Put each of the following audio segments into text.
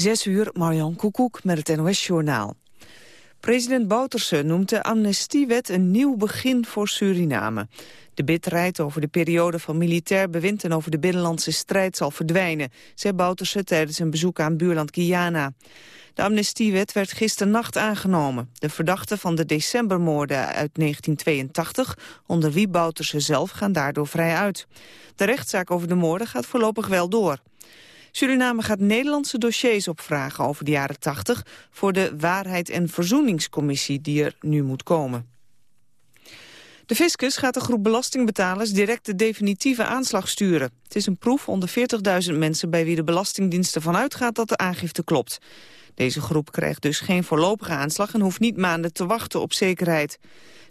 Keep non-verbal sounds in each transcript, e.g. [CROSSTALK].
Zes uur, Marjan Koekoek met het NOS-journaal. President Bouterse noemt de amnestiewet een nieuw begin voor Suriname. De bitterheid over de periode van militair bewind en over de binnenlandse strijd zal verdwijnen, zei Bouterse tijdens een bezoek aan buurland Guyana. De amnestiewet werd gisternacht aangenomen. De verdachten van de decembermoorden uit 1982, onder wie Bouterse zelf, gaan daardoor vrij uit. De rechtszaak over de moorden gaat voorlopig wel door. Suriname gaat Nederlandse dossiers opvragen over de jaren 80... voor de Waarheid- en Verzoeningscommissie die er nu moet komen. De fiscus gaat de groep belastingbetalers direct de definitieve aanslag sturen. Het is een proef onder 40.000 mensen bij wie de Belastingdienst ervan uitgaat dat de aangifte klopt. Deze groep krijgt dus geen voorlopige aanslag en hoeft niet maanden te wachten op zekerheid.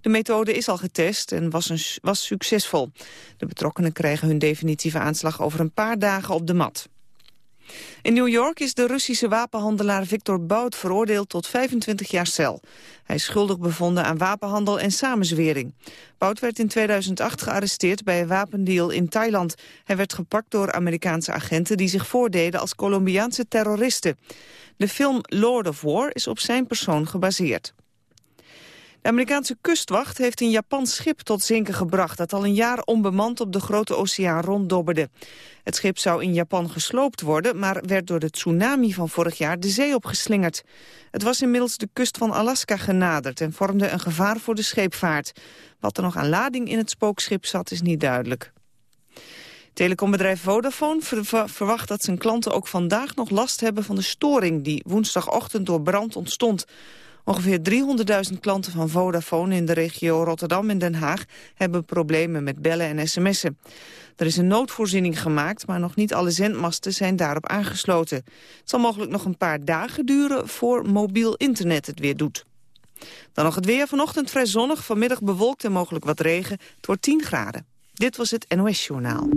De methode is al getest en was, een, was succesvol. De betrokkenen krijgen hun definitieve aanslag over een paar dagen op de mat. In New York is de Russische wapenhandelaar Victor Bout veroordeeld tot 25 jaar cel. Hij is schuldig bevonden aan wapenhandel en samenzwering. Bout werd in 2008 gearresteerd bij een wapendeal in Thailand. Hij werd gepakt door Amerikaanse agenten die zich voordeden als Colombiaanse terroristen. De film Lord of War is op zijn persoon gebaseerd. De Amerikaanse kustwacht heeft een Japans schip tot zinken gebracht... dat al een jaar onbemand op de grote oceaan ronddobberde. Het schip zou in Japan gesloopt worden... maar werd door de tsunami van vorig jaar de zee opgeslingerd. Het was inmiddels de kust van Alaska genaderd... en vormde een gevaar voor de scheepvaart. Wat er nog aan lading in het spookschip zat, is niet duidelijk. Telecombedrijf Vodafone verwacht dat zijn klanten ook vandaag nog last hebben van de storing die woensdagochtend door brand ontstond. Ongeveer 300.000 klanten van Vodafone in de regio Rotterdam en Den Haag hebben problemen met bellen en sms'en. Er is een noodvoorziening gemaakt, maar nog niet alle zendmasten zijn daarop aangesloten. Het zal mogelijk nog een paar dagen duren voor mobiel internet het weer doet. Dan nog het weer. Vanochtend vrij zonnig, vanmiddag bewolkt en mogelijk wat regen. Het wordt 10 graden. Dit was het NOS Journaal.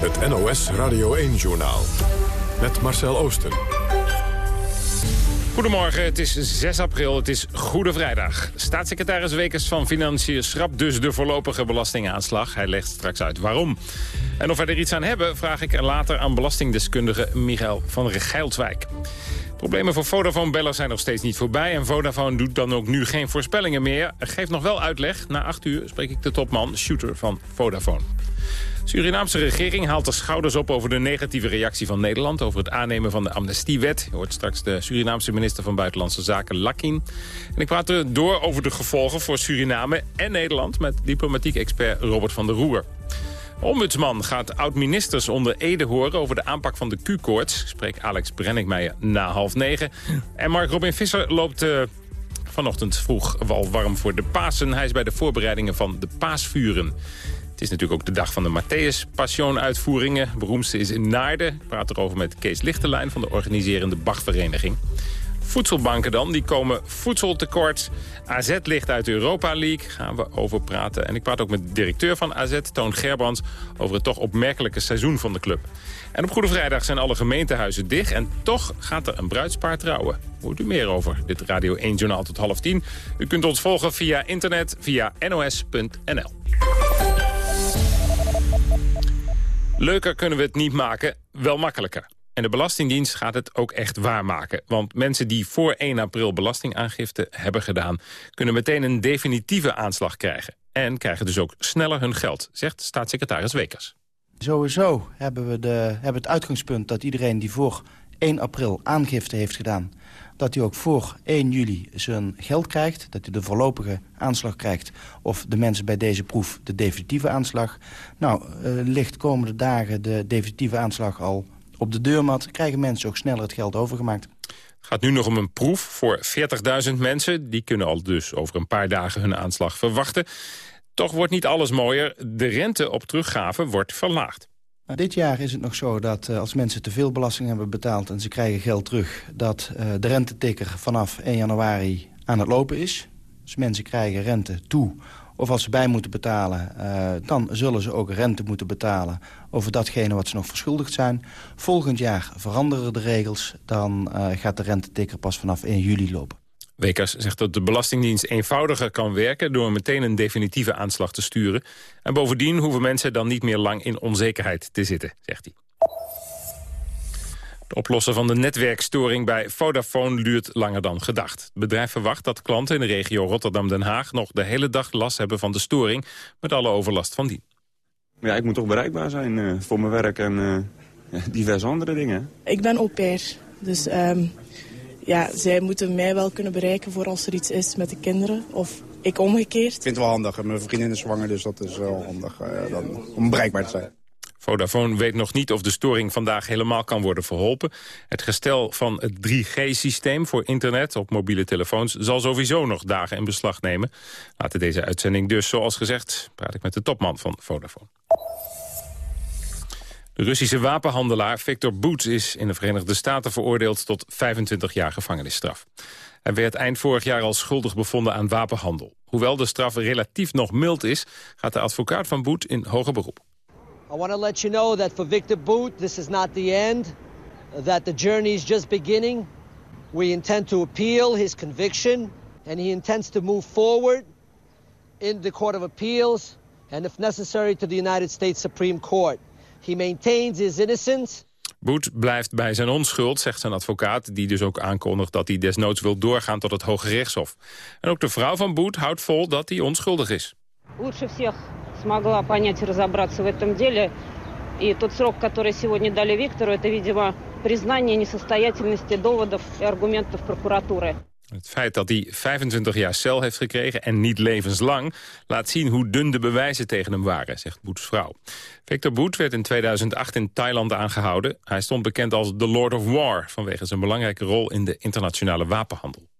Het NOS Radio 1 Journaal. Met Marcel Oosten. Goedemorgen, het is 6 april, het is Goede Vrijdag. Staatssecretaris Wekers van Financiën schrapt dus de voorlopige belastingaanslag. Hij legt straks uit waarom. En of wij er iets aan hebben, vraag ik later aan belastingdeskundige Michael van Geilswijk. Problemen voor Vodafone-bellers zijn nog steeds niet voorbij... en Vodafone doet dan ook nu geen voorspellingen meer. Geeft nog wel uitleg. Na acht uur spreek ik de topman, Shooter van Vodafone. Surinaamse regering haalt de schouders op over de negatieve reactie van Nederland... over het aannemen van de amnestiewet. Hoort straks de Surinaamse minister van Buitenlandse Zaken, Lakin. En ik praat er door over de gevolgen voor Suriname en Nederland... met diplomatiek expert Robert van der Roer. Ombudsman gaat oud-ministers onder Ede horen over de aanpak van de Q-koorts. Spreek Alex Brenningmeijer na half negen. En Mark Robin Visser loopt... Uh, vanochtend vroeg al warm voor de Pasen. Hij is bij de voorbereidingen van de paasvuren is natuurlijk ook de dag van de Matthäus Passion-uitvoeringen. Beroemdste is in Naarden. Ik praat erover met Kees Lichterlijn van de organiserende Bachvereniging. Voedselbanken dan, die komen voedseltekort. AZ ligt uit de Europa League, gaan we over praten. En ik praat ook met de directeur van AZ, Toon Gerbrands... over het toch opmerkelijke seizoen van de club. En op Goede Vrijdag zijn alle gemeentehuizen dicht... en toch gaat er een bruidspaar trouwen. Hoort u meer over dit Radio 1 Journaal tot half tien. U kunt ons volgen via internet via nos.nl. Leuker kunnen we het niet maken, wel makkelijker. En de Belastingdienst gaat het ook echt waarmaken. Want mensen die voor 1 april belastingaangifte hebben gedaan... kunnen meteen een definitieve aanslag krijgen. En krijgen dus ook sneller hun geld, zegt staatssecretaris Wekers. Sowieso hebben we de, hebben het uitgangspunt dat iedereen die voor 1 april aangifte heeft gedaan dat hij ook voor 1 juli zijn geld krijgt. Dat hij de voorlopige aanslag krijgt. Of de mensen bij deze proef de definitieve aanslag. Nou, uh, ligt komende dagen de definitieve aanslag al op de deurmat. Krijgen mensen ook sneller het geld overgemaakt. Het gaat nu nog om een proef voor 40.000 mensen. Die kunnen al dus over een paar dagen hun aanslag verwachten. Toch wordt niet alles mooier. De rente op teruggave wordt verlaagd. Nou, dit jaar is het nog zo dat uh, als mensen te veel belasting hebben betaald... en ze krijgen geld terug, dat uh, de rentetikker vanaf 1 januari aan het lopen is. Dus mensen krijgen rente toe. Of als ze bij moeten betalen, uh, dan zullen ze ook rente moeten betalen... over datgene wat ze nog verschuldigd zijn. Volgend jaar veranderen de regels. Dan gaat de rentetikker pas vanaf 1 juli lopen. Wekers zegt dat de Belastingdienst eenvoudiger kan werken... door meteen een definitieve aanslag te sturen. En bovendien hoeven mensen dan niet meer lang in onzekerheid te zitten, zegt hij. Het oplossen van de netwerkstoring bij Vodafone duurt langer dan gedacht. Het bedrijf verwacht dat klanten in de regio Rotterdam-Den Haag... nog de hele dag last hebben van de storing... met alle overlast van die. Ja, ik moet toch bereikbaar zijn uh, voor mijn werk en uh, [LAUGHS] diverse andere dingen. Ik ben au pair, dus um, ja, zij moeten mij wel kunnen bereiken... voor als er iets is met de kinderen, of ik omgekeerd. Ik vind het wel handig. Mijn vriendin is zwanger, dus dat is wel handig uh, dan, om bereikbaar te zijn. Vodafone weet nog niet of de storing vandaag helemaal kan worden verholpen. Het gestel van het 3G-systeem voor internet op mobiele telefoons... zal sowieso nog dagen in beslag nemen. Laten deze uitzending dus, zoals gezegd, praat ik met de topman van Vodafone. De Russische wapenhandelaar Victor Boet is in de Verenigde Staten veroordeeld tot 25 jaar gevangenisstraf. Hij werd eind vorig jaar al schuldig bevonden aan wapenhandel. Hoewel de straf relatief nog mild is, gaat de advocaat van Boet in hoger beroep. I want to let you know that for Victor Boot, this is not the end, that the journey is just beginning. We intend to appeal his conviction, and he intends to move forward in the Court of Appeals, and if necessary, to the United States Supreme Court. He maintains his innocence. Boet blijft bij zijn onschuld, zegt zijn advocaat... die dus ook aankondigt dat hij desnoods wil doorgaan tot het Hoge Rechtshof. En ook de vrouw van Boet houdt vol dat hij onschuldig is. Лучше всех смогла понять и разобраться в этом деле. И тот срок, который сегодня дали Виктору, это, видимо, признание несостоятельности доводов и аргументов прокуратуры. het feit dat hij 25 jaar cel heeft gekregen en niet levenslang... laat zien hoe dun de bewijzen tegen hem waren, zegt Boets vrouw. Victor Boet werd in 2008 in Thailand aangehouden. Hij stond bekend als The Lord of War... vanwege zijn belangrijke rol in de internationale wapenhandel.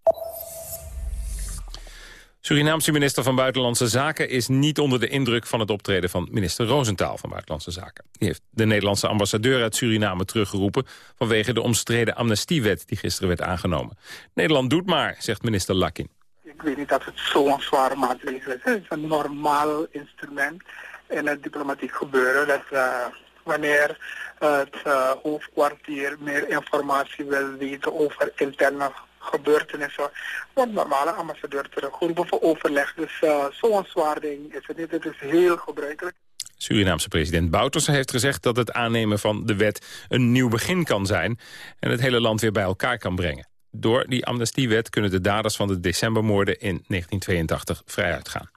Surinaamse minister van Buitenlandse Zaken is niet onder de indruk van het optreden van minister Roosentaal van Buitenlandse Zaken. Die heeft de Nederlandse ambassadeur uit Suriname teruggeroepen vanwege de omstreden amnestiewet die gisteren werd aangenomen. Nederland doet maar, zegt minister Lakin. Ik weet niet dat het zo'n zware maatregel is. Het is een normaal instrument in het diplomatiek gebeuren dat uh, wanneer het uh, hoofdkwartier meer informatie wil weten over interne gebeurtenissen. Want normale ambassadeur teruggeroepen voor overleg. Dus uh, zo'n zwaar ding is het niet. Het is heel gebruikelijk. Surinaamse president Bouterse heeft gezegd dat het aannemen van de wet een nieuw begin kan zijn en het hele land weer bij elkaar kan brengen. Door die amnestiewet kunnen de daders van de decembermoorden in 1982 vrij uitgaan.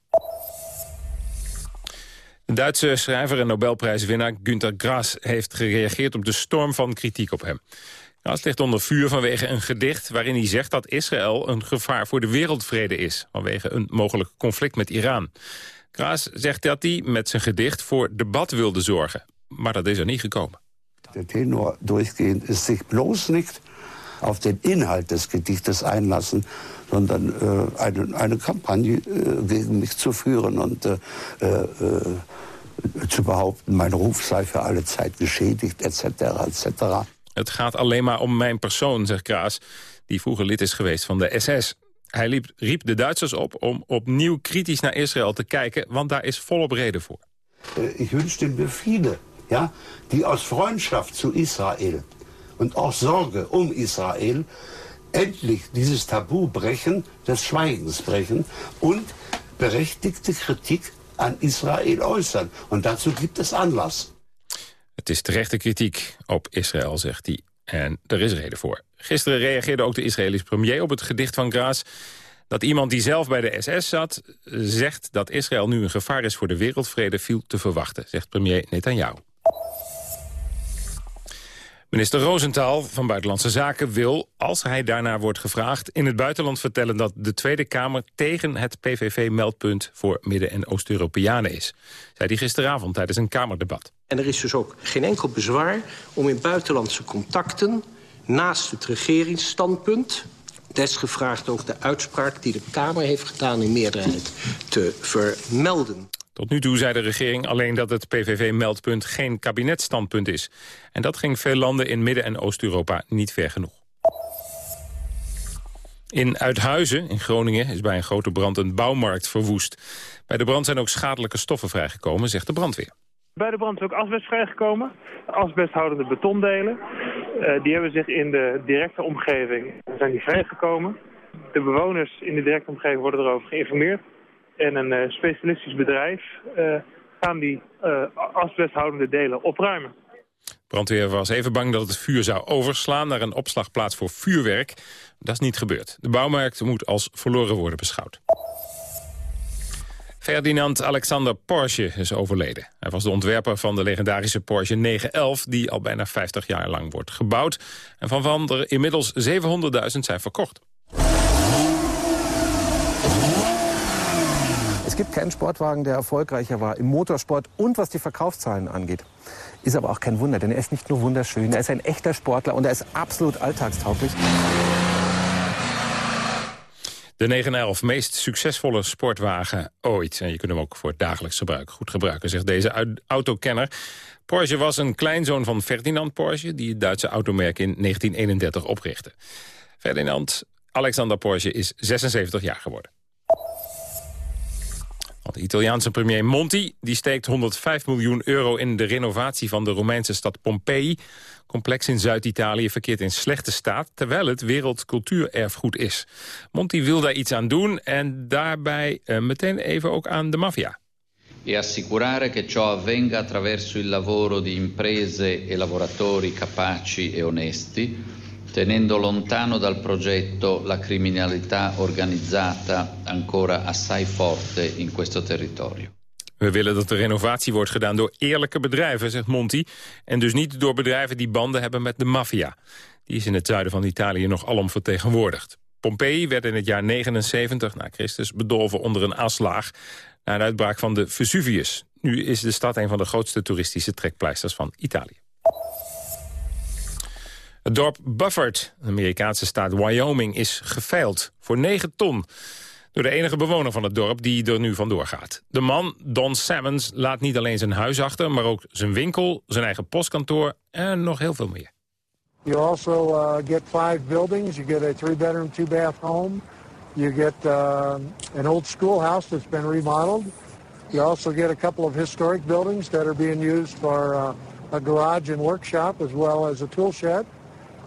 De Duitse schrijver en Nobelprijswinnaar Günter Grass heeft gereageerd op de storm van kritiek op hem. Nou, het ligt onder vuur vanwege een gedicht waarin hij zegt dat Israël een gevaar voor de wereldvrede is. Vanwege een mogelijk conflict met Iran. Kraas zegt dat hij met zijn gedicht voor debat wilde zorgen. Maar dat is er niet gekomen. De tenor durchgehend is zich bloos niet op de inhoud des Gedichtes einlassen, sondern uh, eine, eine Kampagne gegen mich zu führen und uh, zu behaupten, mein Ruf sei für alle Zeit geschädigt, etc. etc. Het gaat alleen maar om mijn persoon, zegt Kraas, die vroeger lid is geweest van de SS. Hij riep de Duitsers op om opnieuw kritisch naar Israël te kijken... want daar is volop reden voor. Uh, ik wünschte mir viele, ja, die aus Freundschaft zu Israel... und auch Sorge um Israel endlich dieses Tabu brechen, des Schweigens brechen... und berechtigte Kritik an Israel äußern. Und dazu gibt es Anlass. Het is terechte kritiek op Israël, zegt hij. En er is reden voor. Gisteren reageerde ook de Israëlische premier op het gedicht van Graas... dat iemand die zelf bij de SS zat... zegt dat Israël nu een gevaar is voor de wereldvrede... viel te verwachten, zegt premier Netanyahu. Minister Rosenthal van Buitenlandse Zaken wil, als hij daarnaar wordt gevraagd... in het buitenland vertellen dat de Tweede Kamer tegen het PVV-meldpunt... voor Midden- en Oost-Europeanen is. Zei hij gisteravond tijdens een Kamerdebat. En er is dus ook geen enkel bezwaar om in buitenlandse contacten... naast het regeringsstandpunt desgevraagd ook de uitspraak die de Kamer heeft gedaan in meerderheid te vermelden. Tot nu toe zei de regering alleen dat het PVV-meldpunt geen kabinetstandpunt is. En dat ging veel landen in Midden- en Oost-Europa niet ver genoeg. In Uithuizen, in Groningen, is bij een grote brand een bouwmarkt verwoest. Bij de brand zijn ook schadelijke stoffen vrijgekomen, zegt de brandweer. Bij de brand is ook asbest vrijgekomen. Asbesthoudende betondelen. Uh, die hebben zich in de directe omgeving zijn die vrijgekomen. De bewoners in de directe omgeving worden erover geïnformeerd. En een uh, specialistisch bedrijf uh, gaan die asbesthoudende delen opruimen. Brandweer was even bang dat het vuur zou overslaan naar een opslagplaats voor vuurwerk. Dat is niet gebeurd. De bouwmarkt moet als verloren worden beschouwd. Ferdinand Alexander Porsche is overleden. Hij was de ontwerper van de legendarische Porsche 911... die al bijna 50 jaar lang wordt gebouwd... en van van er inmiddels 700.000 zijn verkocht. Es gibt keinen Sportwagen, der erfolgreicher war im Motorsport und was die Verkaufszahlen angeht. Ist aber auch kein Wunder, denn er ist nicht nur wunderschön, er ist ein echter Sportler und er ist absolut alltagstauglich. De 911, meest succesvolle sportwagen ooit. En je kunt hem ook voor dagelijks gebruik goed gebruiken, zegt deze autokenner. Porsche was een kleinzoon van Ferdinand Porsche... die het Duitse automerk in 1931 oprichtte. Ferdinand Alexander Porsche is 76 jaar geworden. De Italiaanse premier Monti die steekt 105 miljoen euro in de renovatie van de Romeinse stad Pompeii. Complex in Zuid-Italië verkeert in slechte staat, terwijl het wereldcultuurerfgoed is. Monti wil daar iets aan doen en daarbij uh, meteen even ook aan de maffia. E assicurare che ciò avvenga attraverso il lavoro di imprese e lavoratori capaci e onesti, tenendo lontano dal progetto la criminalità organizzata ancora assai forte in questo territorio. We willen dat de renovatie wordt gedaan door eerlijke bedrijven, zegt Monti. En dus niet door bedrijven die banden hebben met de maffia. Die is in het zuiden van Italië nog alom vertegenwoordigd. Pompeii werd in het jaar 79 na Christus bedolven onder een aslaag... na de uitbraak van de Vesuvius. Nu is de stad een van de grootste toeristische trekpleisters van Italië. Het dorp Bufford, de Amerikaanse staat Wyoming, is geveild voor 9 ton. Door de enige bewoner van het dorp die er nu vandoor gaat. De man, Don Sammons, laat niet alleen zijn huis achter... maar ook zijn winkel, zijn eigen postkantoor en nog heel veel meer. You also uh, get five buildings. You get a three-bedroom, two-bath home. You get uh, an old schoolhouse that's been remodeled. You also get a couple of historic buildings that are being used for uh, a garage and workshop as well as a tool shed.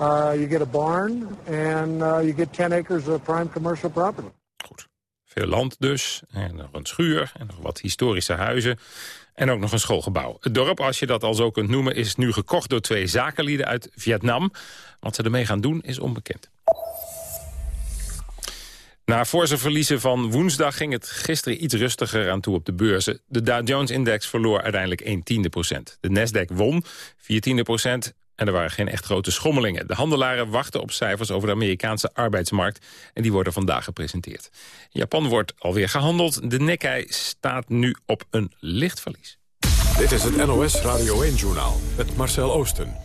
Uh, you get a barn and uh, you get 10 acres of prime commercial property. Goed. Veel land dus, en nog een schuur, en nog wat historische huizen... en ook nog een schoolgebouw. Het dorp, als je dat al zo kunt noemen... is nu gekocht door twee zakenlieden uit Vietnam. Wat ze ermee gaan doen, is onbekend. Na forse verliezen van woensdag ging het gisteren iets rustiger aan toe op de beurzen. De Dow Jones-index verloor uiteindelijk 1 tiende procent. De Nasdaq won 4 tiende procent en er waren geen echt grote schommelingen. De handelaren wachten op cijfers over de Amerikaanse arbeidsmarkt... en die worden vandaag gepresenteerd. In Japan wordt alweer gehandeld. De Nikkei staat nu op een licht verlies. Dit is het NOS Radio 1-journaal met Marcel Oosten.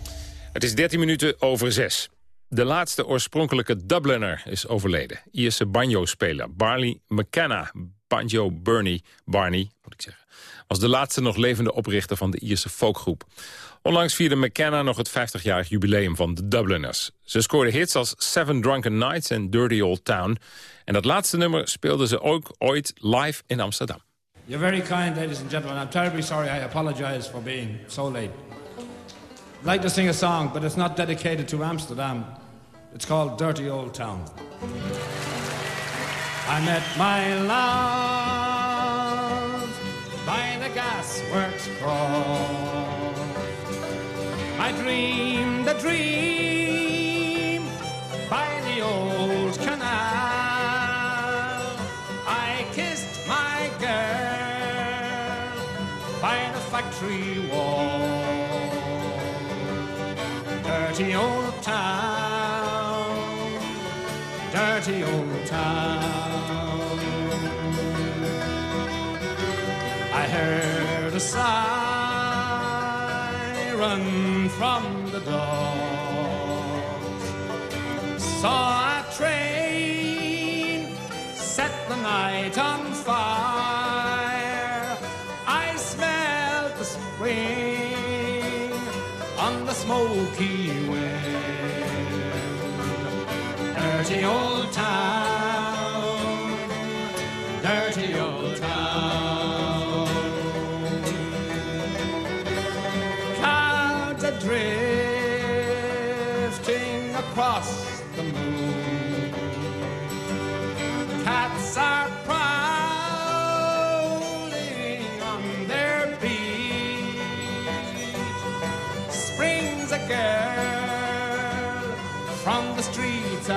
Het is 13 minuten over 6. De laatste oorspronkelijke Dubliner is overleden. Ierse banjo-speler Barney McKenna. Banjo Bernie Barney, moet ik zeggen. Was de laatste nog levende oprichter van de Ierse folkgroep. Onlangs vierde McKenna nog het 50-jarig jubileum van de Dubliners. Ze scoorde hits als Seven Drunken Nights en Dirty Old Town. En dat laatste nummer speelden ze ook ooit live in Amsterdam. You're very kind, ladies and gentlemen. I'm terribly sorry. I apologize for being so late. I'd like to sing a song, but it's not dedicated to Amsterdam. It's called Dirty Old Town. I met my love by the gasworks cross. I dreamed a dream by the old canal. I kissed my girl by the factory wall. Dirty old town, dirty old town. Heard a siren from the doors. Saw a train set the night on fire. I smelled the spring on the smoky wind. Dirty old a girl from the streets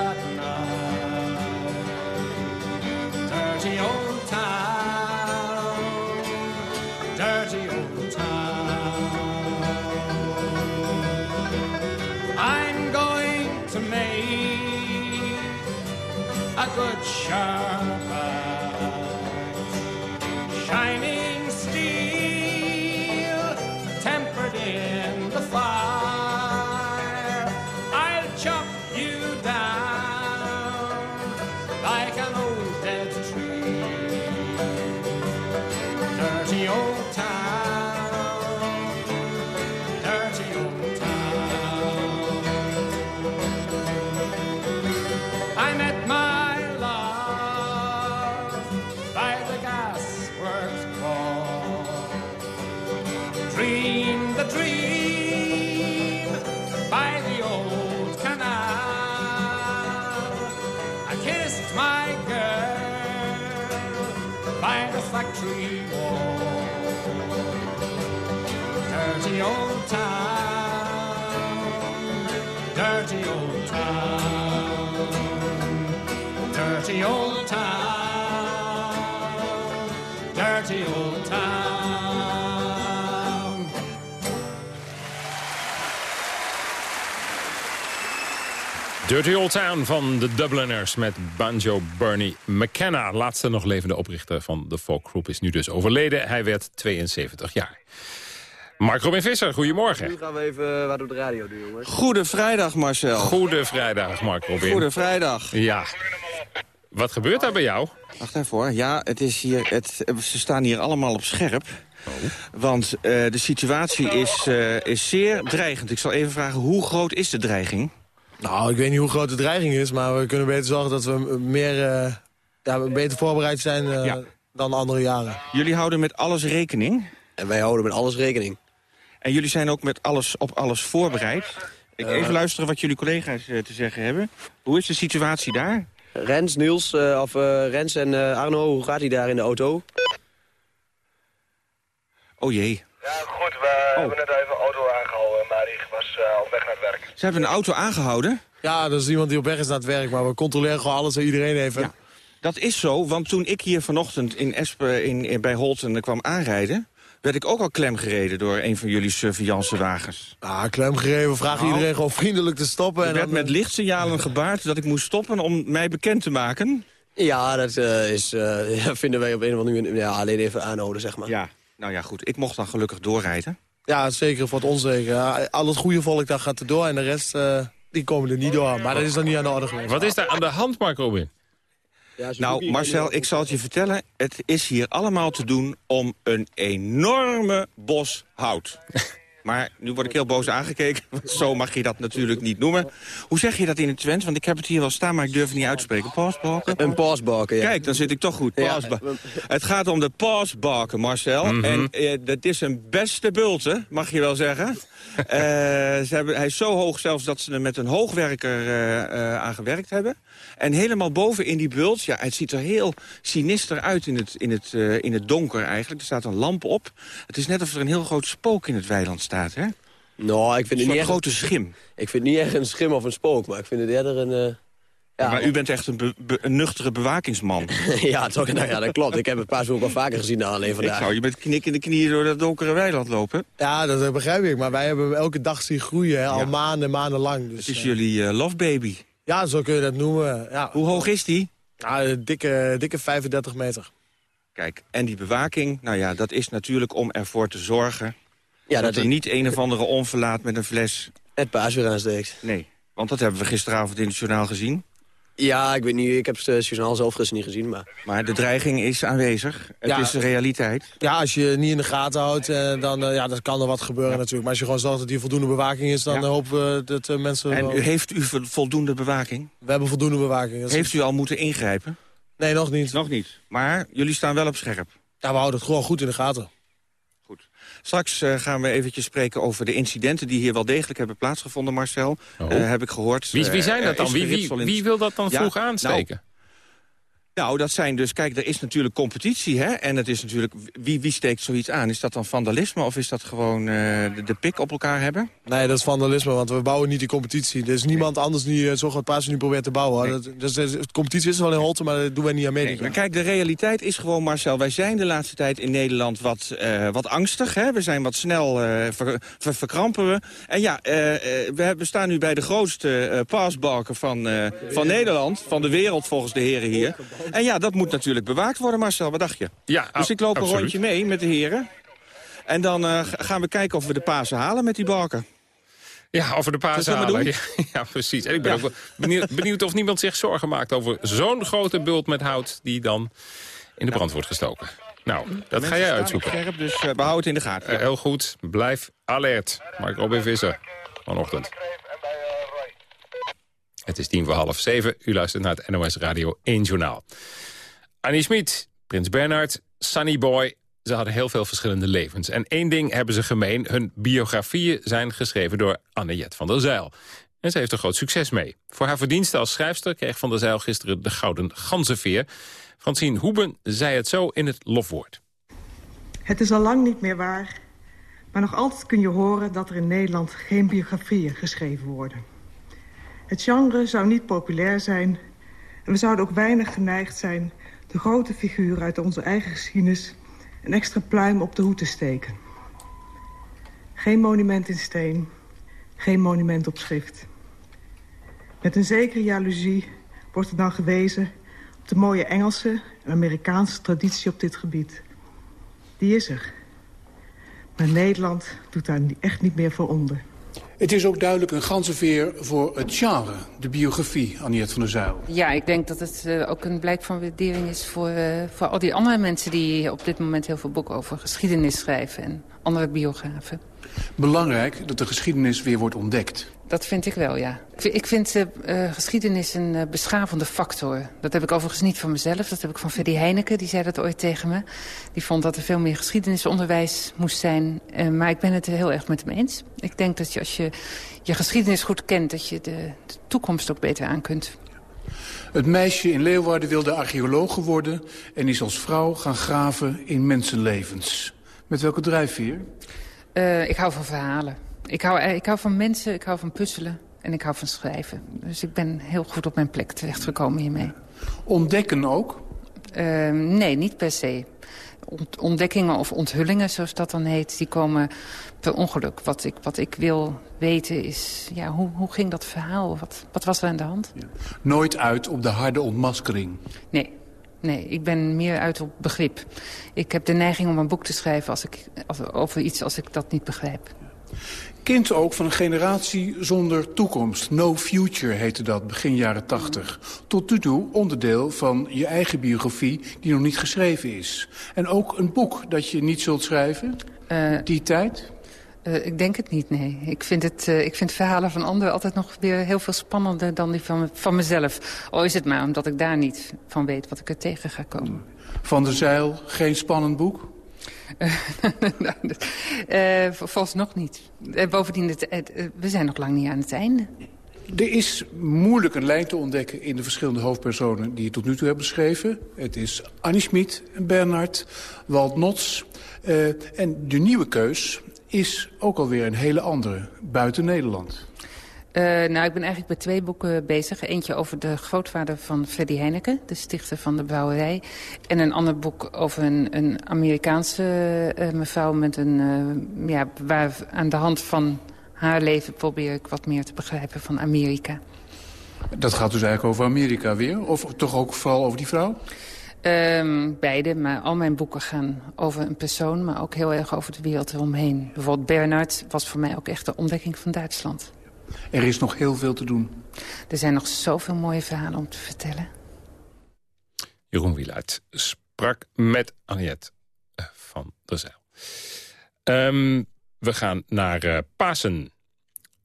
Dirty Old Town van de Dubliners met Banjo Bernie McKenna. Laatste nog levende oprichter van de folkgroep is nu dus overleden. Hij werd 72 jaar. Mark Robin Visser, goedemorgen. Nu gaan we even wat op de radio doen, jongens. Goede vrijdag, Marcel. Goede vrijdag, Mark Robin. Goede vrijdag. Ja. Wat gebeurt daar bij jou? Wacht even hoor. Ja, het is hier, het, ze staan hier allemaal op scherp. Want eh, de situatie is, eh, is zeer dreigend. Ik zal even vragen, hoe groot is de dreiging? Nou, ik weet niet hoe groot de dreiging is, maar we kunnen beter zorgen dat we meer, eh, ja, beter voorbereid zijn eh, dan andere jaren. Jullie houden met alles rekening? En wij houden met alles rekening. En jullie zijn ook met alles, op alles voorbereid? Ik Eh. even luisteren wat jullie collega's te zeggen hebben. Hoe is de situatie daar? Rens, Niels, eh, of eh, Rens en eh, Arno, hoe gaat hij daar in de auto? Oh jee. Goed, we hebben net even een auto was eh, op weg naar het werk. Ze hebben een auto aangehouden? Ja, dat is iemand die op weg is naar het werk, maar we controleren gewoon alles en iedereen even. Dat is zo, want toen ik hier vanochtend in Espen in, in, bij Holten kwam aanrijden... werd ik ook al klemgereden door een van jullie surveillancewagens. Ah, klemgereden, we vragen Nou. iedereen gewoon vriendelijk te stoppen. Er en werd dan, met lichtsignalen gebaard dat ik moest stoppen om mij bekend te maken. Ja, dat eh, is, eh, ja, [LAUGHS] vinden wij op een of andere manier ja, alleen even aanhouden, zeg maar. Ja, nou ja, goed. Ik mocht dan gelukkig doorrijden. Ja, zeker voor het onzeker. Ja, al het goede volk daar gaat er door en de rest eh, die komen er niet door. Maar dat is dan niet aan de orde geweest. Wat is daar aan de hand, Mark Robin? Nou, Marcel, ik zal het je vertellen. Het is hier allemaal te doen om een enorme bos hout. [LAUGHS] Maar nu word ik heel boos aangekeken. [LAUGHS] want Zo mag je dat natuurlijk niet noemen. Hoe zeg je dat in het Twents? Want ik heb het hier wel staan, maar ik durf het niet uit te spreken. Paasbalken? Een paasbalken, ja. Kijk, dan zit ik toch goed. Ja. Het gaat om de paasbalken, Marcel. Mhm. En eh, dat is een beste bulte, mag je wel zeggen. [LAUGHS] Eh, ze hebben, hij is zo hoog zelfs dat ze er met een hoogwerker eh, aan gewerkt hebben. En helemaal boven in die bult, ja, het ziet er heel sinister uit in het, in, het, in het donker eigenlijk. Er staat een lamp op. Het is net of er een heel groot spook in het weiland staat, hè? Nou, ik vind het Een niet echt... grote schim. Ik vind het niet echt een schim of een spook, maar ik vind het eerder een... eh, Ja, maar u bent echt een, be- be- een nuchtere bewakingsman. [LAUGHS] ja, toch, nou ja, dat klopt. Ik heb het paar ook al vaker gezien dan alleen Ik vandaag. zou je met knikkende knieën door dat donkere weiland lopen. Ja, dat begrijp ik. Maar wij hebben hem elke dag zien groeien, hè, al maanden, maanden lang. Dus, Het is eh, jullie eh, love baby. ja, zo kun je dat noemen. Ja. Hoe hoog is die? Ja, een dikke, dikke 35 meter. Kijk, en die bewaking, nou ja, dat is natuurlijk om ervoor te zorgen... Ja, dat, dat er is- niet een of andere onverlaat met een fles... Het paas weer aansteekt. Nee, want dat hebben we gisteravond in het journaal gezien. Ja, ik weet niet, ik heb het journaal zelf gisteren niet gezien, maar... Maar de dreiging is aanwezig. Het Ja. is de realiteit. Ja, als je het niet in de gaten houdt, eh, dan, eh, ja, dan kan er wat gebeuren natuurlijk. Maar als je gewoon zorgt dat hier voldoende bewaking is, dan Ja. eh, hopen we dat eh, mensen... En u, heeft u vo- voldoende bewaking? We hebben voldoende bewaking. Heeft u al moeten ingrijpen? Nee, nog niet. Nog niet. Maar jullie staan wel op scherp. Ja, we houden het gewoon goed in de gaten. Straks eh, gaan we eventjes spreken over de incidenten die hier wel degelijk hebben plaatsgevonden, Marcel. Oh. Eh, heb ik gehoord. Wie, wie Eh, zijn dat dan? Wie, wie, wil dat dan Ja, vroeg nou, aansteken? Nou, dat zijn dus, kijk, er is natuurlijk competitie, hè? En het is natuurlijk, wie, wie steekt zoiets aan? Is dat dan vandalisme of is dat gewoon uh, de, de, pik op elkaar hebben? Nee, dat is vandalisme, want we bouwen niet die competitie. Er is niemand nee. anders die uh, zo groot Pasen nu probeert te bouwen. Nee. Dat, de competitie is wel in Holte, maar dat doen wij niet aan mee. Nee, maar kijk, de realiteit is gewoon, Marcel, wij zijn de laatste tijd in Nederland wat, uh, wat angstig, hè? We zijn wat snel, ver, ver, verkrampen we. En ja, we, we, staan nu bij de grootste paasbalken van, van Nederland, van de wereld volgens de heren hier. En ja, dat moet natuurlijk bewaakt worden, Marcel. Wat dacht je? Ja, dus ik loop een rondje mee met de heren. En dan uh, gaan we kijken of we de Pasen halen met die balken. Ja, over de Pasen halen. Ja, [LAUGHS] ja, precies. En ik ben ja. ook wel benieuwd, [LAUGHS] benieuwd, of niemand zich zorgen maakt over zo'n grote bult met hout... die dan in de brand wordt gestoken. Nou, dat ga jij uitzoeken. Scherp, dus uh, we houden het in de gaten. Uh, heel goed. Blijf alert. Mark Robin Visser, vanochtend. Het is tien voor half zeven. U luistert naar het NOS Radio 1 Journaal. Annie Schmid, Prins Bernhard, Sunny Boy... ze hadden heel veel verschillende levens. En één ding hebben ze gemeen. Hun biografieën zijn geschreven door Anne-Jet van der Zijl. En ze heeft er groot succes mee. Voor haar verdiensten als schrijfster kreeg Van der Zijl gisteren de Gouden Ganzenveer. Francine Hoeben zei het zo in het lofwoord. Het is al lang niet meer waar... maar nog altijd kun je horen dat er in Nederland geen biografieën geschreven worden. Het genre zou niet populair zijn... en we zouden ook weinig geneigd zijn... de grote figuren uit onze eigen geschiedenis... een extra pluim op de hoed te steken. Geen monument in steen, geen monument op schrift. Met een zekere jaloezie wordt er dan gewezen... op de mooie Engelse en Amerikaanse traditie op dit gebied. Die is er. Maar Nederland doet daar echt niet meer voor onder. Het is ook duidelijk een ganzenveer voor het genre, de biografie, Aniette van der Zijl. Ja, ik denk dat het uh, ook een blijk van waardering is voor, uh, voor al die andere mensen... die op dit moment heel veel boeken over geschiedenis schrijven en andere biografen. Belangrijk dat de geschiedenis weer wordt ontdekt. Dat vind ik wel, ja. Ik vind uh, geschiedenis een uh, beschavende factor. Dat heb ik overigens niet van mezelf. Dat heb ik van Freddy Heineke, die zei dat ooit tegen me. Die vond dat er veel meer geschiedenisonderwijs moest zijn. Uh, maar ik ben het heel erg met hem eens. Ik denk dat je, als je je geschiedenis goed kent... dat je de, de toekomst ook beter aan kunt. Het meisje in Leeuwarden wilde archeoloog worden... en is als vrouw gaan graven in mensenlevens. Met welke drijfveer? Ik hou van verhalen. Ik hou, ik hou van mensen, ik hou van puzzelen en ik hou van schrijven. Dus ik ben heel goed op mijn plek terechtgekomen hiermee. Ontdekken ook? Uh, nee, niet per se. Ont ontdekkingen of onthullingen, zoals dat dan heet, die komen per ongeluk. Wat ik, wat ik wil weten is, ja, hoe, hoe ging dat verhaal? Wat, wat was er aan de hand? Ja. Nooit uit op de harde ontmaskering? Nee, Nee, ik ben meer uit op begrip. Ik heb de neiging om een boek te schrijven als ik, als, over iets als ik dat niet begrijp. Kind ook van een generatie zonder toekomst. No Future heette dat, begin jaren tachtig. Tot nu toe onderdeel van je eigen biografie die nog niet geschreven is. En ook een boek dat je niet zult schrijven, uh, die tijd? Uh, ik denk het niet, nee. Ik vind, het, uh, ik vind verhalen van anderen altijd nog weer heel veel spannender dan die van, van mezelf. Al is het maar omdat ik daar niet van weet wat ik er tegen ga komen. Van der Zeil, geen spannend boek? [LAUGHS] uh, volgens nog niet. Uh, bovendien, we zijn nog lang niet aan het einde. Er is moeilijk een lijn te ontdekken in de verschillende hoofdpersonen die je tot nu toe hebt beschreven. Het is Annie Schmid, Bernard, Walt Nots. en de nieuwe keus is ook alweer een hele andere, buiten Nederland. Uh, nou, ik ben eigenlijk bij twee boeken bezig. Eentje over de grootvader van Freddy Heineken, de stichter van de brouwerij. En een ander boek over een, een Amerikaanse uh, mevrouw met een... Uh, ja, waar aan de hand van haar leven probeer ik wat meer te begrijpen van Amerika. Dat gaat dus eigenlijk over Amerika weer? Of toch ook vooral over die vrouw? Um, beide, maar al mijn boeken gaan over een persoon... maar ook heel erg over de wereld eromheen. Bijvoorbeeld Bernard was voor mij ook echt de ontdekking van Duitsland. Er is nog heel veel te doen. Er zijn nog zoveel mooie verhalen om te vertellen. Jeroen Wieluid sprak met Aniette van der Zijl. Um, we gaan naar uh, Pasen.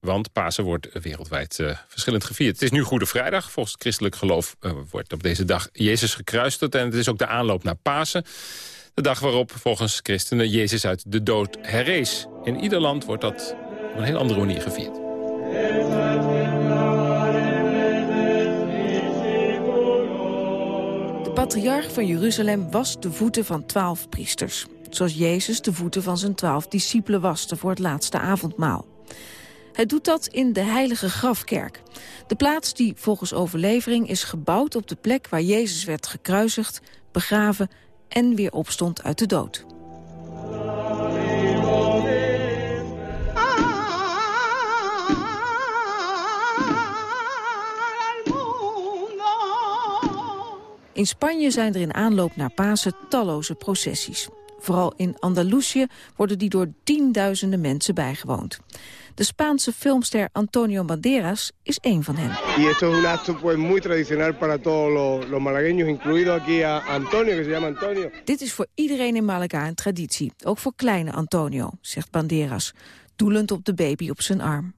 Want Pasen wordt wereldwijd uh, verschillend gevierd. Het is nu Goede Vrijdag. Volgens het christelijk geloof uh, wordt op deze dag Jezus gekruisterd. En het is ook de aanloop naar Pasen. De dag waarop volgens christenen Jezus uit de dood herrees. In ieder land wordt dat op een heel andere manier gevierd. De patriarch van Jeruzalem was de voeten van twaalf priesters. Zoals Jezus de voeten van zijn twaalf discipelen waste voor het laatste avondmaal. Hij doet dat in de Heilige Grafkerk. De plaats die volgens overlevering is gebouwd op de plek waar Jezus werd gekruisigd, begraven en weer opstond uit de dood. In Spanje zijn er in aanloop naar Pasen talloze processies. Vooral in Andalusië worden die door tienduizenden mensen bijgewoond. De Spaanse filmster Antonio Banderas is één van hen. Y esto es un acto pues muy tradicional para todos los, los malagueños, incluido aquí a Antonio, que se llama Antonio. Dit is voor iedereen in Malaga een traditie, ook voor kleine Antonio, zegt Banderas, doelend op de baby op zijn arm.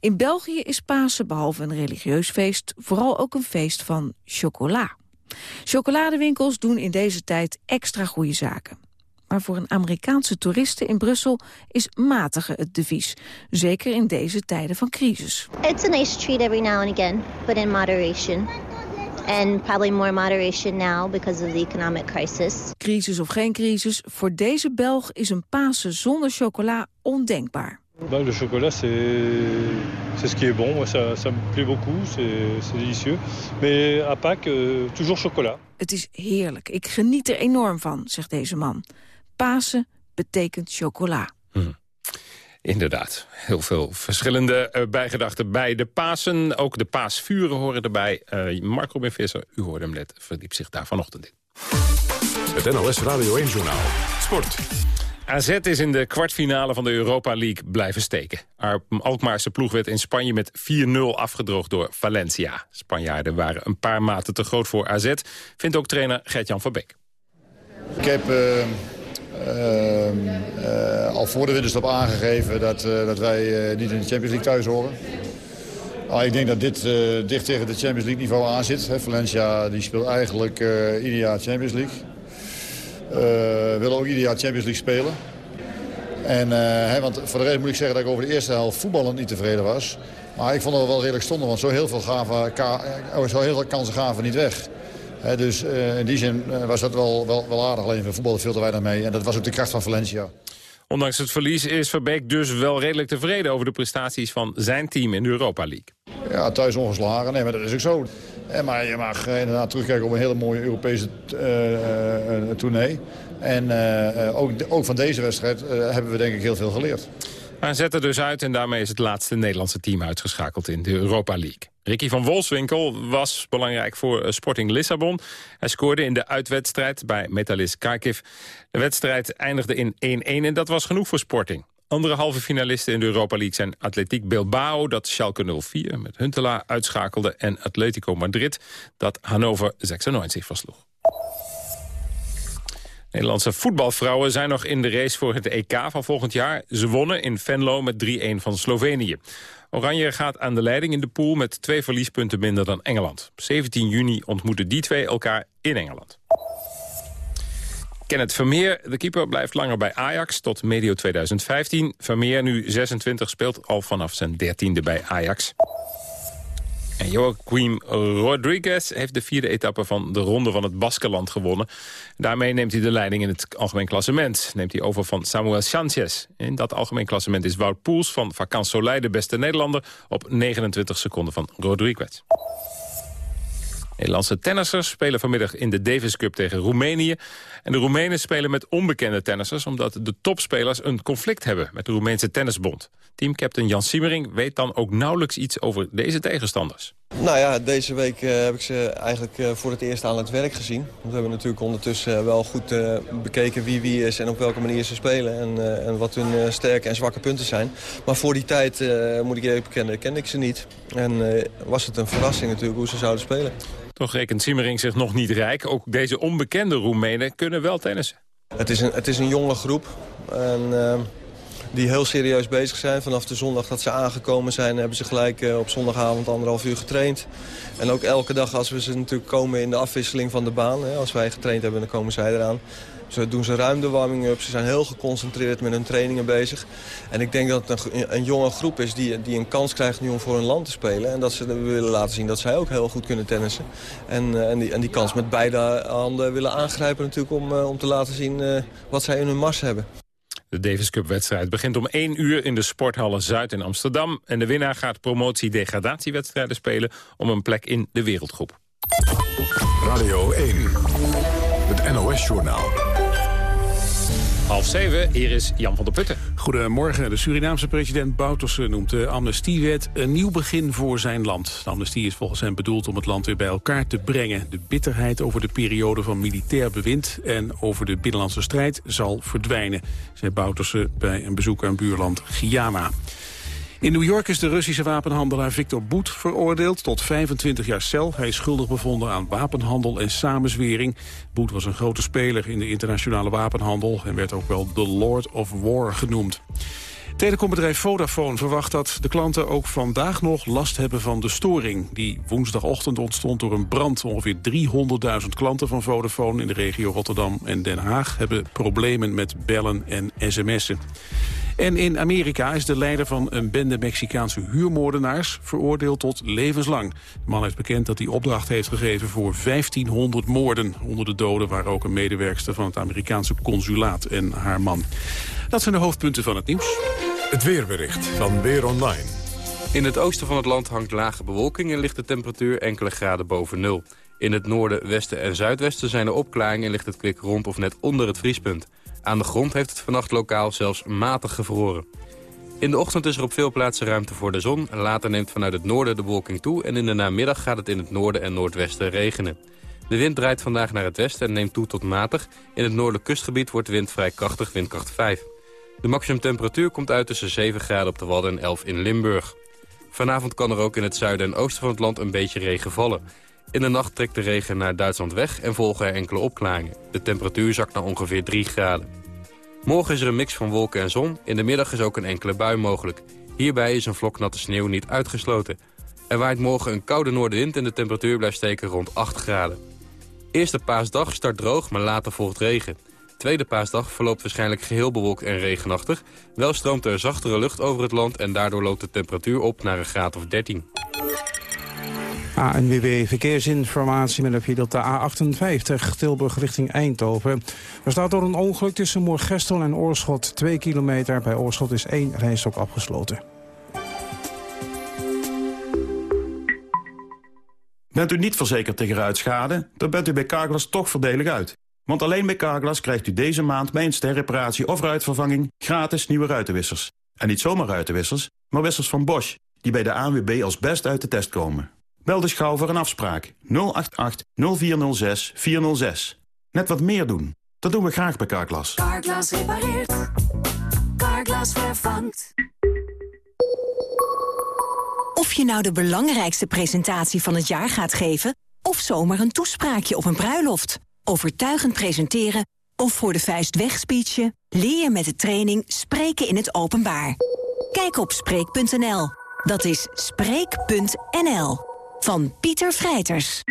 In België is Pasen behalve een religieus feest vooral ook een feest van chocola. Chocoladewinkels doen in deze tijd extra goede zaken. Maar voor een Amerikaanse toeriste in Brussel is matigen het devies. Zeker in deze tijden van crisis. It's a nice treat every now and again, but in moderation. And probably more moderation now because of the economic crisis. Crisis of geen crisis, voor deze Belg is een Pasen zonder chocola ondenkbaar. Bah, le chocolat, c'est ce qui est bon. Moi, ça, ça me plaît beaucoup. C'est délicieux. Mais à Pâques, euh, toujours chocolat. Het is heerlijk. Ik geniet er enorm van, zegt deze man. Pasen betekent chocola. Hm. Inderdaad, heel veel verschillende uh, bijgedachten bij de Pasen. Ook de paasvuren horen erbij. Uh, Mark Robin Visser, u hoorde hem net, verdiept zich daar vanochtend in. Het NOS Radio 1-journaal. Sport. AZ is in de kwartfinale van de Europa League blijven steken. Alkmaarse ploeg werd in Spanje met 4-0 afgedroogd door Valencia. Spanjaarden waren een paar maten te groot voor AZ, vindt ook trainer Gert-Jan van Beek. Ik heb uh, uh, uh, al voor de winterstop aangegeven dat, dat wij niet in de Champions League thuis horen. Ah, ik denk dat dit dicht tegen de Champions League niveau aan zit. Valencia die speelt eigenlijk ieder jaar Champions League. We willen ook ieder jaar Champions League spelen. En, hè, want voor de rest moet ik zeggen dat ik over de eerste helft voetballen niet tevreden was. Maar ik vond het wel redelijk stonden, want zo heel veel, gaven, zo heel veel kansen gaven niet weg. He, dus uh, in die zin was dat wel, wel, wel aardig. Alleen we voetballen veel te weinig mee. En dat was ook de kracht van Valencia. Ondanks het verlies is Verbeek dus wel redelijk tevreden... over de prestaties van zijn team in de Europa League. Ja, thuis ongeslagen. Nee, maar dat is ook zo. En, maar je mag inderdaad terugkijken op een hele mooie Europese uh, tournee. En ook, ook van deze wedstrijd hebben we denk ik heel veel geleerd. Zet er dus uit en daarmee is het laatste Nederlandse team uitgeschakeld in de Europa League. Ricky van Wolfswinkel was belangrijk voor Sporting Lissabon. Hij scoorde in de uitwedstrijd bij Metalist Kharkiv. De wedstrijd eindigde in 1-1 en dat was genoeg voor Sporting. Andere halve finalisten in de Europa League zijn Atletiek Bilbao... dat Schalke 04 met Huntelaar uitschakelde... en Atletico Madrid dat Hannover 96 versloeg. Nederlandse voetbalvrouwen zijn nog in de race voor het EK van volgend jaar. Ze wonnen in Venlo met 3-1 van Slovenië. Oranje gaat aan de leiding in de pool met twee verliespunten minder dan Engeland. 17 juni ontmoeten die twee elkaar in Engeland. Kenneth Vermeer, de keeper, blijft langer bij Ajax tot medio 2015. Vermeer, nu 26, speelt al vanaf zijn dertiende bij Ajax. En Joaquim Rodriguez heeft de vierde etappe van de Ronde van het Baskeland gewonnen. Daarmee neemt hij de leiding in het algemeen klassement. Neemt hij over van Samuel Sanchez. In dat algemeen klassement is Wout Poels van Vakant Soleil de beste Nederlander... op 29 seconden van Rodriguez. Nederlandse tennissers spelen vanmiddag in de Davis Cup tegen Roemenië. En de Roemenen spelen met onbekende tennissers... omdat de topspelers een conflict hebben met de Roemeense tennisbond. Teamcaptain Jan Siemering weet dan ook nauwelijks iets over deze tegenstanders. Nou ja, deze week uh, heb ik ze eigenlijk uh, voor het eerst aan het werk gezien. We hebben natuurlijk ondertussen uh, wel goed bekeken wie wie is en op welke manier ze spelen. En, en wat hun sterke en zwakke punten zijn. Maar voor die tijd, moet ik eerlijk bekennen, kende ik ze niet. En was het een verrassing natuurlijk hoe ze zouden spelen. Toch rekent Siemering zich nog niet rijk. Ook deze onbekende Roemenen kunnen wel tennissen. Het is een, het is een jonge groep. En, die heel serieus bezig zijn. Vanaf de zondag dat ze aangekomen zijn... hebben ze gelijk uh, op zondagavond anderhalf uur getraind. En ook elke dag als we ze natuurlijk komen in de afwisseling van de baan... Als wij getraind hebben, dan komen zij eraan. Ze doen ze ruim de warming-up. Ze zijn heel geconcentreerd met hun trainingen bezig. En ik denk dat het een, een, jonge groep is die, die een kans krijgt nu om voor hun land te spelen. En dat ze willen laten zien dat zij ook heel goed kunnen tennissen. En, uh, en, die, en die kans met beide handen willen aangrijpen natuurlijk om, uh, om te laten zien uh, wat zij in hun mars hebben. De Davis Cup wedstrijd begint om 1 uur in de Sporthallen Zuid in Amsterdam. En de winnaar gaat promotie-degradatiewedstrijden spelen om een plek in de wereldgroep. Radio 1, het NOS-journaal. Half zeven, hier is Jan van der Putten. Goedemorgen. De Surinaamse president Bouterse noemt de amnestiewet een nieuw begin voor zijn land. De amnestie is volgens hem bedoeld om het land weer bij elkaar te brengen. De bitterheid over de periode van militair bewind en over de binnenlandse strijd zal verdwijnen, zei Bouterse bij een bezoek aan buurland Guyana. In New York is de Russische wapenhandelaar Victor Boet veroordeeld tot 25 jaar cel. Hij is schuldig bevonden aan wapenhandel en samenzwering. Boet was een grote speler in de internationale wapenhandel... en werd ook wel de Lord of War genoemd. Telecombedrijf Vodafone verwacht dat de klanten ook vandaag nog last hebben van de storing. Die woensdagochtend ontstond door een brand. Ongeveer 300.000 klanten van Vodafone in de regio Rotterdam en Den Haag hebben problemen met bellen en sms'en. En in Amerika is de leider van een bende Mexicaanse huurmoordenaars veroordeeld tot levenslang. De man heeft bekend dat hij opdracht heeft gegeven voor 1500 moorden. Onder de doden waren ook een medewerkster van het Amerikaanse consulaat en haar man. Dat zijn de hoofdpunten van het nieuws. Het weerbericht van Weer Online. In het oosten van het land hangt lage bewolking en ligt de temperatuur enkele graden boven nul. In het noorden, westen en zuidwesten zijn er opklaringen en ligt het kwik rond of net onder het vriespunt. Aan de grond heeft het vannacht lokaal zelfs matig gevroren. In de ochtend is er op veel plaatsen ruimte voor de zon. Later neemt vanuit het noorden de wolking toe... en in de namiddag gaat het in het noorden en noordwesten regenen. De wind draait vandaag naar het westen en neemt toe tot matig. In het noordelijk kustgebied wordt wind vrij krachtig, windkracht 5. De maximumtemperatuur komt uit tussen 7 graden op de Wadden en 11 in Limburg. Vanavond kan er ook in het zuiden en oosten van het land een beetje regen vallen. In de nacht trekt de regen naar Duitsland weg en volgen er enkele opklaringen. De temperatuur zakt naar ongeveer 3 graden. Morgen is er een mix van wolken en zon. In de middag is ook een enkele bui mogelijk. Hierbij is een vlok natte sneeuw niet uitgesloten. Er waait morgen een koude noordenwind en de temperatuur blijft steken rond 8 graden. Eerste paasdag start droog, maar later volgt regen. Tweede paasdag verloopt waarschijnlijk geheel bewolkt en regenachtig. Wel stroomt er zachtere lucht over het land en daardoor loopt de temperatuur op naar een graad of 13. ANWB Verkeersinformatie met een file op de A58 Tilburg richting Eindhoven. Er staat door een ongeluk tussen Moergestel en Oorschot 2 kilometer. Bij Oorschot is één rijstok afgesloten. Bent u niet verzekerd tegen ruitschade? Dan bent u bij Carglass toch voordelig uit. Want alleen bij Carglass krijgt u deze maand bij een sterreparatie of ruitvervanging gratis nieuwe ruitenwissers. En niet zomaar ruitenwissers, maar wissers van Bosch, die bij de ANWB als best uit de test komen. Bel de schouw voor een afspraak 088 0406 406. Net wat meer doen. Dat doen we graag bij Carglass. Carglass repareert. Carglass vervangt. Of je nou de belangrijkste presentatie van het jaar gaat geven... of zomaar een toespraakje op een bruiloft. Overtuigend presenteren of voor de vuist wegspeechen... leer je met de training Spreken in het Openbaar. Kijk op Spreek.nl. Dat is Spreek.nl van Pieter Vrijters.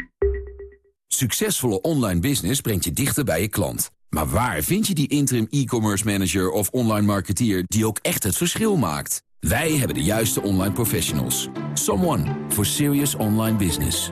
Succesvolle online business brengt je dichter bij je klant. Maar waar vind je die interim e-commerce manager of online marketeer die ook echt het verschil maakt? Wij hebben de juiste online professionals. Someone for serious online business.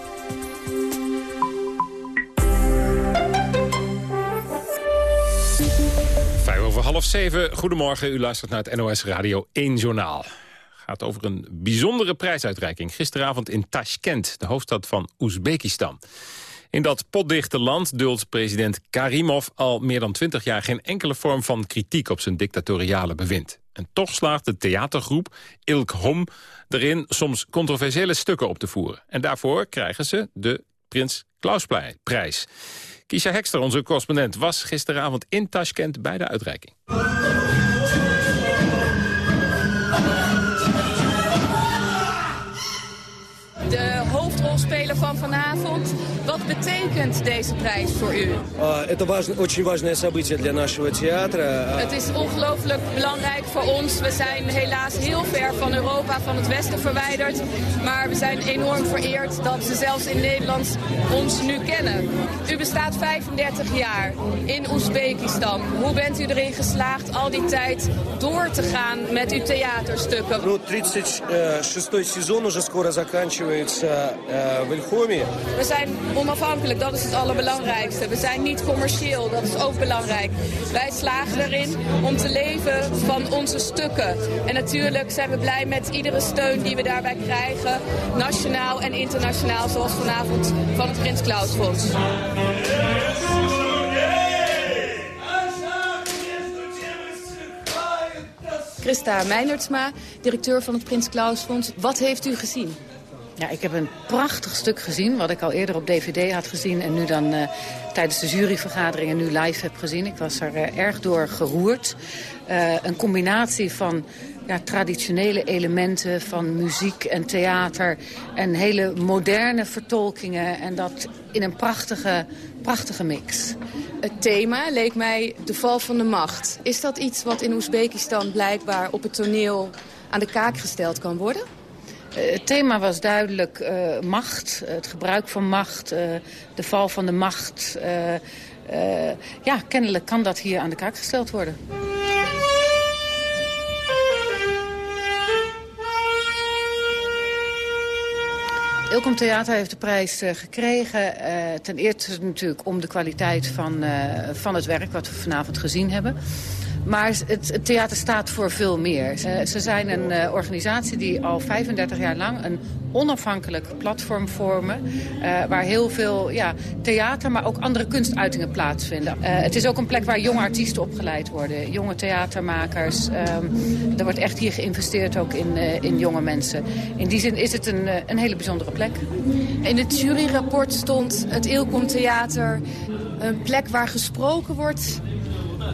Zeven. Goedemorgen, u luistert naar het NOS Radio 1 Journaal. gaat over een bijzondere prijsuitreiking. Gisteravond in Tashkent, de hoofdstad van Oezbekistan. In dat potdichte land duldt president Karimov al meer dan twintig jaar... geen enkele vorm van kritiek op zijn dictatoriale bewind. En toch slaagt de theatergroep Ilk Hom erin soms controversiële stukken op te voeren. En daarvoor krijgen ze de Prins Klausprijs. Kisha Hekster, onze correspondent, was gisteravond in Tashkent bij de uitreiking. De hoofdrolspeler van vanavond. Wat betekent deze prijs voor u? Это важно, очень важное событие для нашего театра. Het is ongelooflijk belangrijk voor ons. We zijn helaas heel ver van Europa, van het Westen verwijderd. Maar we zijn enorm vereerd dat ze zelfs in Nederland ons nu kennen. U bestaat 35 jaar in Oezbekistan. Hoe bent u erin geslaagd al die tijd door te gaan met uw theaterstukken? Ну, 36-й сезон уже скоро заканчивается э, в Ильхоме. We zijn onafhankelijk, dat is het allerbelangrijkste. We zijn niet commercieel, dat is ook belangrijk. Wij slagen erin om te leven van onze stukken. En natuurlijk zijn we blij met iedere steun die we daarbij krijgen. Nationaal en internationaal, zoals vanavond van het Prins Klaus Fonds. Christa Meinertsma, directeur van het Prins Klaus Fonds. Wat heeft u gezien? Ja, ik heb een prachtig stuk gezien, wat ik al eerder op DVD had gezien... en nu dan uh, tijdens de juryvergaderingen nu live heb gezien. Ik was er uh, erg door geroerd. Uh, een combinatie van ja, traditionele elementen van muziek en theater... en hele moderne vertolkingen en dat in een prachtige, prachtige mix. Het thema leek mij de val van de macht. Is dat iets wat in Oezbekistan blijkbaar op het toneel aan de kaak gesteld kan worden? Uh, het thema was duidelijk uh, macht, het gebruik van macht, de val van de macht. ja, kennelijk kan dat hier aan de kaak gesteld worden. Ilkom Theater heeft de prijs gekregen. Ten eerste natuurlijk om de kwaliteit van, van het werk wat we vanavond gezien hebben. Maar het, theater staat voor veel meer. Ze, ze zijn een uh, organisatie die al 35 jaar lang een onafhankelijk platform vormen. Uh, waar heel veel ja, theater, maar ook andere kunstuitingen plaatsvinden. Uh, het is ook een plek waar jonge artiesten opgeleid worden. Jonge theatermakers. Um, er wordt echt hier geïnvesteerd ook in, in jonge mensen. In die zin is het een, een hele bijzondere plek. In het juryrapport stond het Ilkom Theater... een plek waar gesproken wordt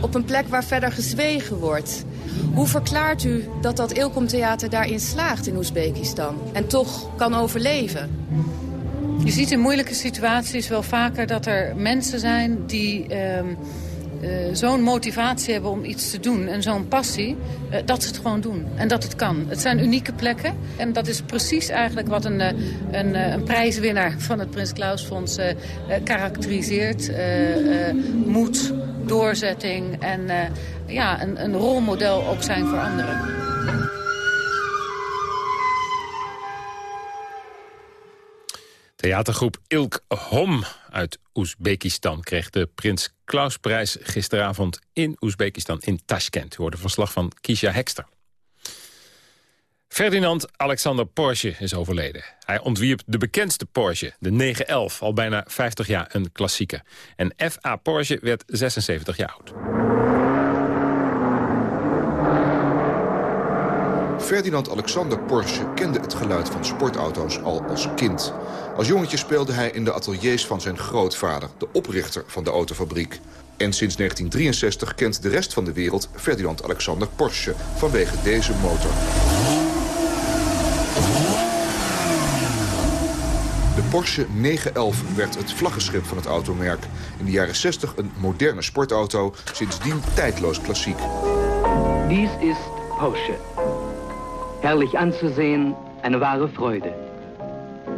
op een plek waar verder gezwegen wordt. Hoe verklaart u dat dat Ilkom Theater daarin slaagt in Oezbekistan en toch kan overleven? Je ziet in moeilijke situaties wel vaker dat er mensen zijn die uh, uh, zo'n motivatie hebben om iets te doen en zo'n passie, uh, dat ze het gewoon doen. En dat het kan. Het zijn unieke plekken en dat is precies eigenlijk wat een, een, een prijswinnaar van het Prins Klaus Fonds karakteriseert. moed, doorzetting en uh, ja, een, een rolmodel ook zijn voor anderen. Theatergroep Ilk Hom uit Oezbekistan kreeg de Prins Klausprijs gisteravond in Oezbekistan in Tashkent. U hoorde verslag van Kisha Hekster. Ferdinand Alexander Porsche is overleden. Hij ontwierp de bekendste Porsche, de 911, al bijna 50 jaar een klassieker. En F.A. Porsche werd 76 jaar oud. Ferdinand Alexander Porsche kende het geluid van sportauto's al als kind. Als jongetje speelde hij in de ateliers van zijn grootvader, de oprichter van de autofabriek. En sinds 1963 kent de rest van de wereld Ferdinand Alexander Porsche vanwege deze motor. Porsche 911 werd het vlaggenschip van het automerk. In de jaren 60 een moderne sportauto, sindsdien tijdloos klassiek. Dies ist Porsche. Herrlich anzusehen, eine wahre Freude.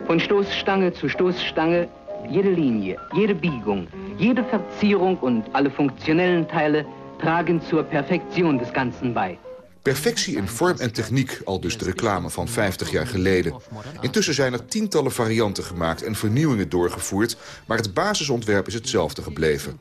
Von Stoßstange zu Stoßstange, jede Linie, jede Biegung, jede Verzierung und alle funktionellen Teile tragen zur Perfektion des Ganzen bei. Perfectie in vorm en techniek, al dus de reclame van 50 jaar geleden. Intussen zijn er tientallen varianten gemaakt en vernieuwingen doorgevoerd... maar het basisontwerp is hetzelfde gebleven.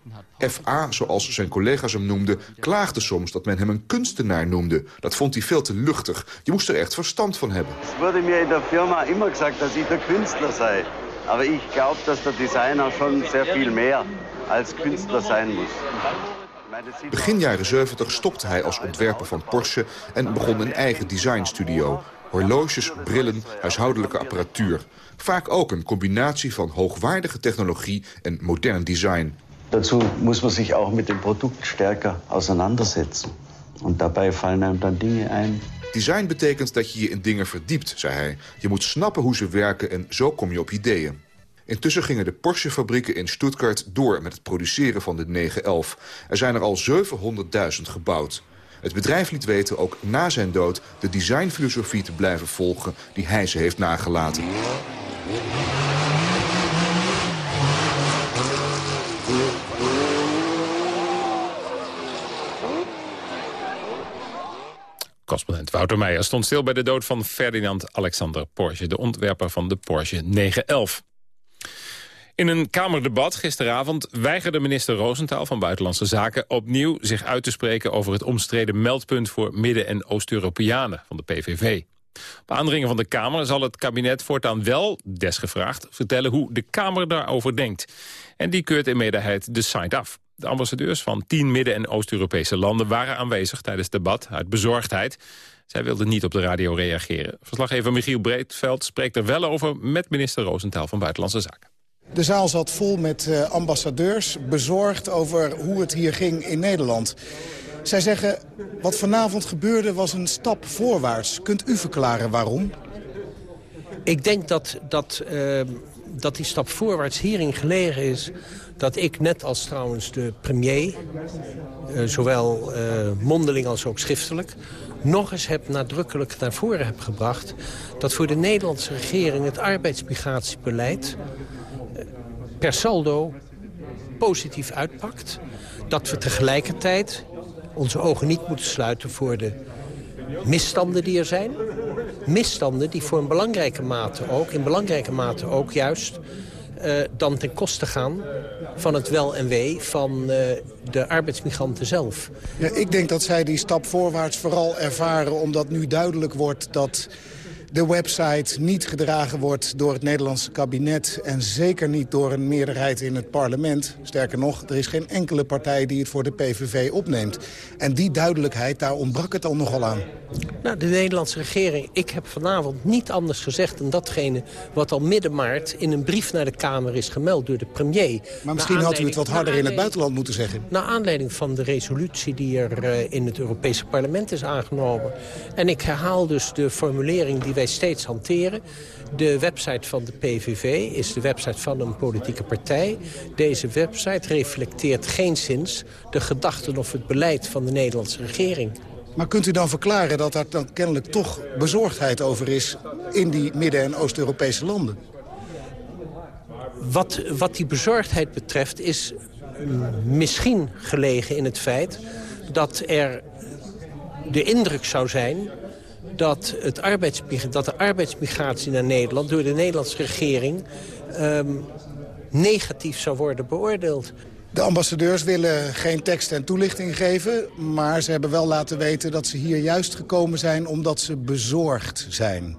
F.A., zoals zijn collega's hem noemden, klaagde soms dat men hem een kunstenaar noemde. Dat vond hij veel te luchtig. Je moest er echt verstand van hebben. Es wurde mir in der Firma immer gesagt, dass ich der Künstler sei. Aber ich glaube, dass der Designer schon sehr viel mehr als Künstler sein muss. Begin jaren 70 stopte hij als ontwerper van Porsche en begon een eigen designstudio. Horloges, brillen, huishoudelijke apparatuur. Vaak ook een combinatie van hoogwaardige technologie en modern design. Dazu muss man sich auch mit dem Produkt stärker auseinandersetzen. Und dabei fallen einem dann Dinge ein. Design betekent dat je je in dingen verdiept, zei hij. Je moet snappen hoe ze werken en zo kom je op ideeën. Intussen gingen de Porsche-fabrieken in Stuttgart door met het produceren van de 911. Er zijn er al 700.000 gebouwd. Het bedrijf liet weten ook na zijn dood de designfilosofie te blijven volgen die hij ze heeft nagelaten. Correspondent Wouter Meijer stond stil bij de dood van Ferdinand Alexander Porsche... de ontwerper van de Porsche 911. In een Kamerdebat gisteravond weigerde minister Roosentaal van Buitenlandse Zaken opnieuw zich uit te spreken over het omstreden meldpunt voor Midden- en Oost-Europeanen van de PVV. Op aandringen van de Kamer zal het kabinet voortaan wel, desgevraagd, vertellen hoe de Kamer daarover denkt. En die keurt in meerderheid de site af. De ambassadeurs van tien Midden- en Oost-Europese landen waren aanwezig tijdens het debat uit bezorgdheid. Zij wilden niet op de radio reageren. Verslaggever Michiel Breedveld spreekt er wel over met minister Roosentaal van Buitenlandse Zaken. De zaal zat vol met uh, ambassadeurs, bezorgd over hoe het hier ging in Nederland. Zij zeggen, wat vanavond gebeurde was een stap voorwaarts. Kunt u verklaren waarom? Ik denk dat, dat, uh, dat die stap voorwaarts hierin gelegen is... dat ik, net als trouwens de premier, uh, zowel mondeling als ook schriftelijk... nog eens heb nadrukkelijk naar voren heb gebracht... dat voor de Nederlandse regering het arbeidsmigratiebeleid per saldo positief uitpakt. Dat we tegelijkertijd onze ogen niet moeten sluiten voor de misstanden die er zijn. Misstanden die voor een belangrijke mate ook, in belangrijke mate ook juist... Uh, dan ten koste gaan van het wel en wee van uh, de arbeidsmigranten zelf. Ja, ik denk dat zij die stap voorwaarts vooral ervaren omdat nu duidelijk wordt dat de website niet gedragen wordt door het Nederlandse kabinet... en zeker niet door een meerderheid in het parlement. Sterker nog, er is geen enkele partij die het voor de PVV opneemt. En die duidelijkheid, daar ontbrak het al nogal aan. Nou, de Nederlandse regering, ik heb vanavond niet anders gezegd... dan datgene wat al midden maart in een brief naar de Kamer is gemeld door de premier. Maar misschien had u het wat harder in het buitenland moeten zeggen. Naar aanleiding van de resolutie die er uh, in het Europese parlement is aangenomen. En ik herhaal dus de formulering die wij steeds hanteren. De website van de PVV is de website van een politieke partij. Deze website reflecteert geenszins de gedachten of het beleid van de Nederlandse regering. Maar kunt u dan verklaren dat daar dan kennelijk toch bezorgdheid over is... in die Midden- en Oost-Europese landen? Wat, wat die bezorgdheid betreft is misschien gelegen in het feit... dat er de indruk zou zijn dat, het dat de arbeidsmigratie naar Nederland... door de Nederlandse regering um, negatief zou worden beoordeeld. De ambassadeurs willen geen tekst en toelichting geven... maar ze hebben wel laten weten dat ze hier juist gekomen zijn... omdat ze bezorgd zijn.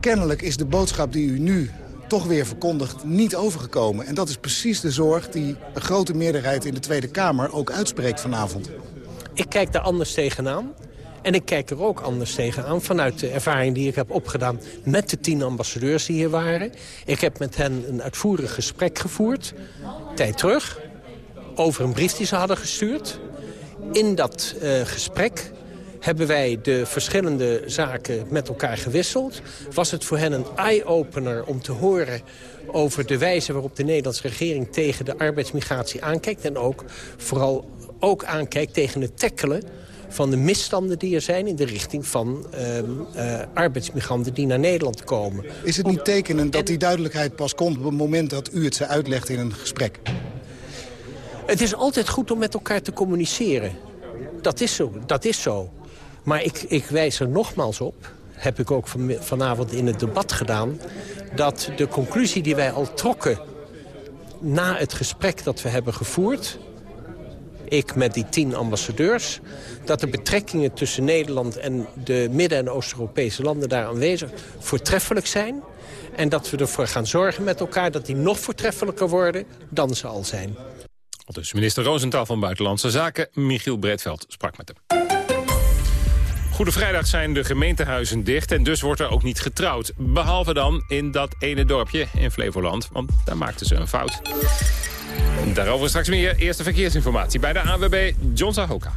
Kennelijk is de boodschap die u nu toch weer verkondigt niet overgekomen. En dat is precies de zorg die een grote meerderheid in de Tweede Kamer ook uitspreekt vanavond. Ik kijk daar anders tegenaan. En ik kijk er ook anders tegenaan vanuit de ervaring die ik heb opgedaan... met de tien ambassadeurs die hier waren. Ik heb met hen een uitvoerig gesprek gevoerd, tijd terug... over een brief die ze hadden gestuurd. In dat uh, gesprek hebben wij de verschillende zaken met elkaar gewisseld. Was het voor hen een eye-opener om te horen over de wijze waarop de Nederlandse regering tegen de arbeidsmigratie aankijkt. En ook vooral ook aankijkt tegen het tackelen van de misstanden die er zijn... in de richting van uh, uh, arbeidsmigranten die naar Nederland komen. Is het niet tekenend dat die duidelijkheid pas komt... op het moment dat u het ze uitlegt in een gesprek? Het is altijd goed om met elkaar te communiceren. Dat is zo. Dat is zo. Maar ik, ik wijs er nogmaals op, heb ik ook van, vanavond in het debat gedaan... dat de conclusie die wij al trokken na het gesprek dat we hebben gevoerd... ik met die tien ambassadeurs... dat de betrekkingen tussen Nederland en de Midden- en Oost-Europese landen daar aanwezig voortreffelijk zijn... en dat we ervoor gaan zorgen met elkaar dat die nog voortreffelijker worden dan ze al zijn. Dus minister Roosentaal van Buitenlandse Zaken, Michiel Breedveld, sprak met hem. Goede Vrijdag zijn de gemeentehuizen dicht en dus wordt er ook niet getrouwd. Behalve dan in dat ene dorpje in Flevoland, want daar maakten ze een fout. Daarover straks meer. Eerste verkeersinformatie bij de AWB John Zahoka.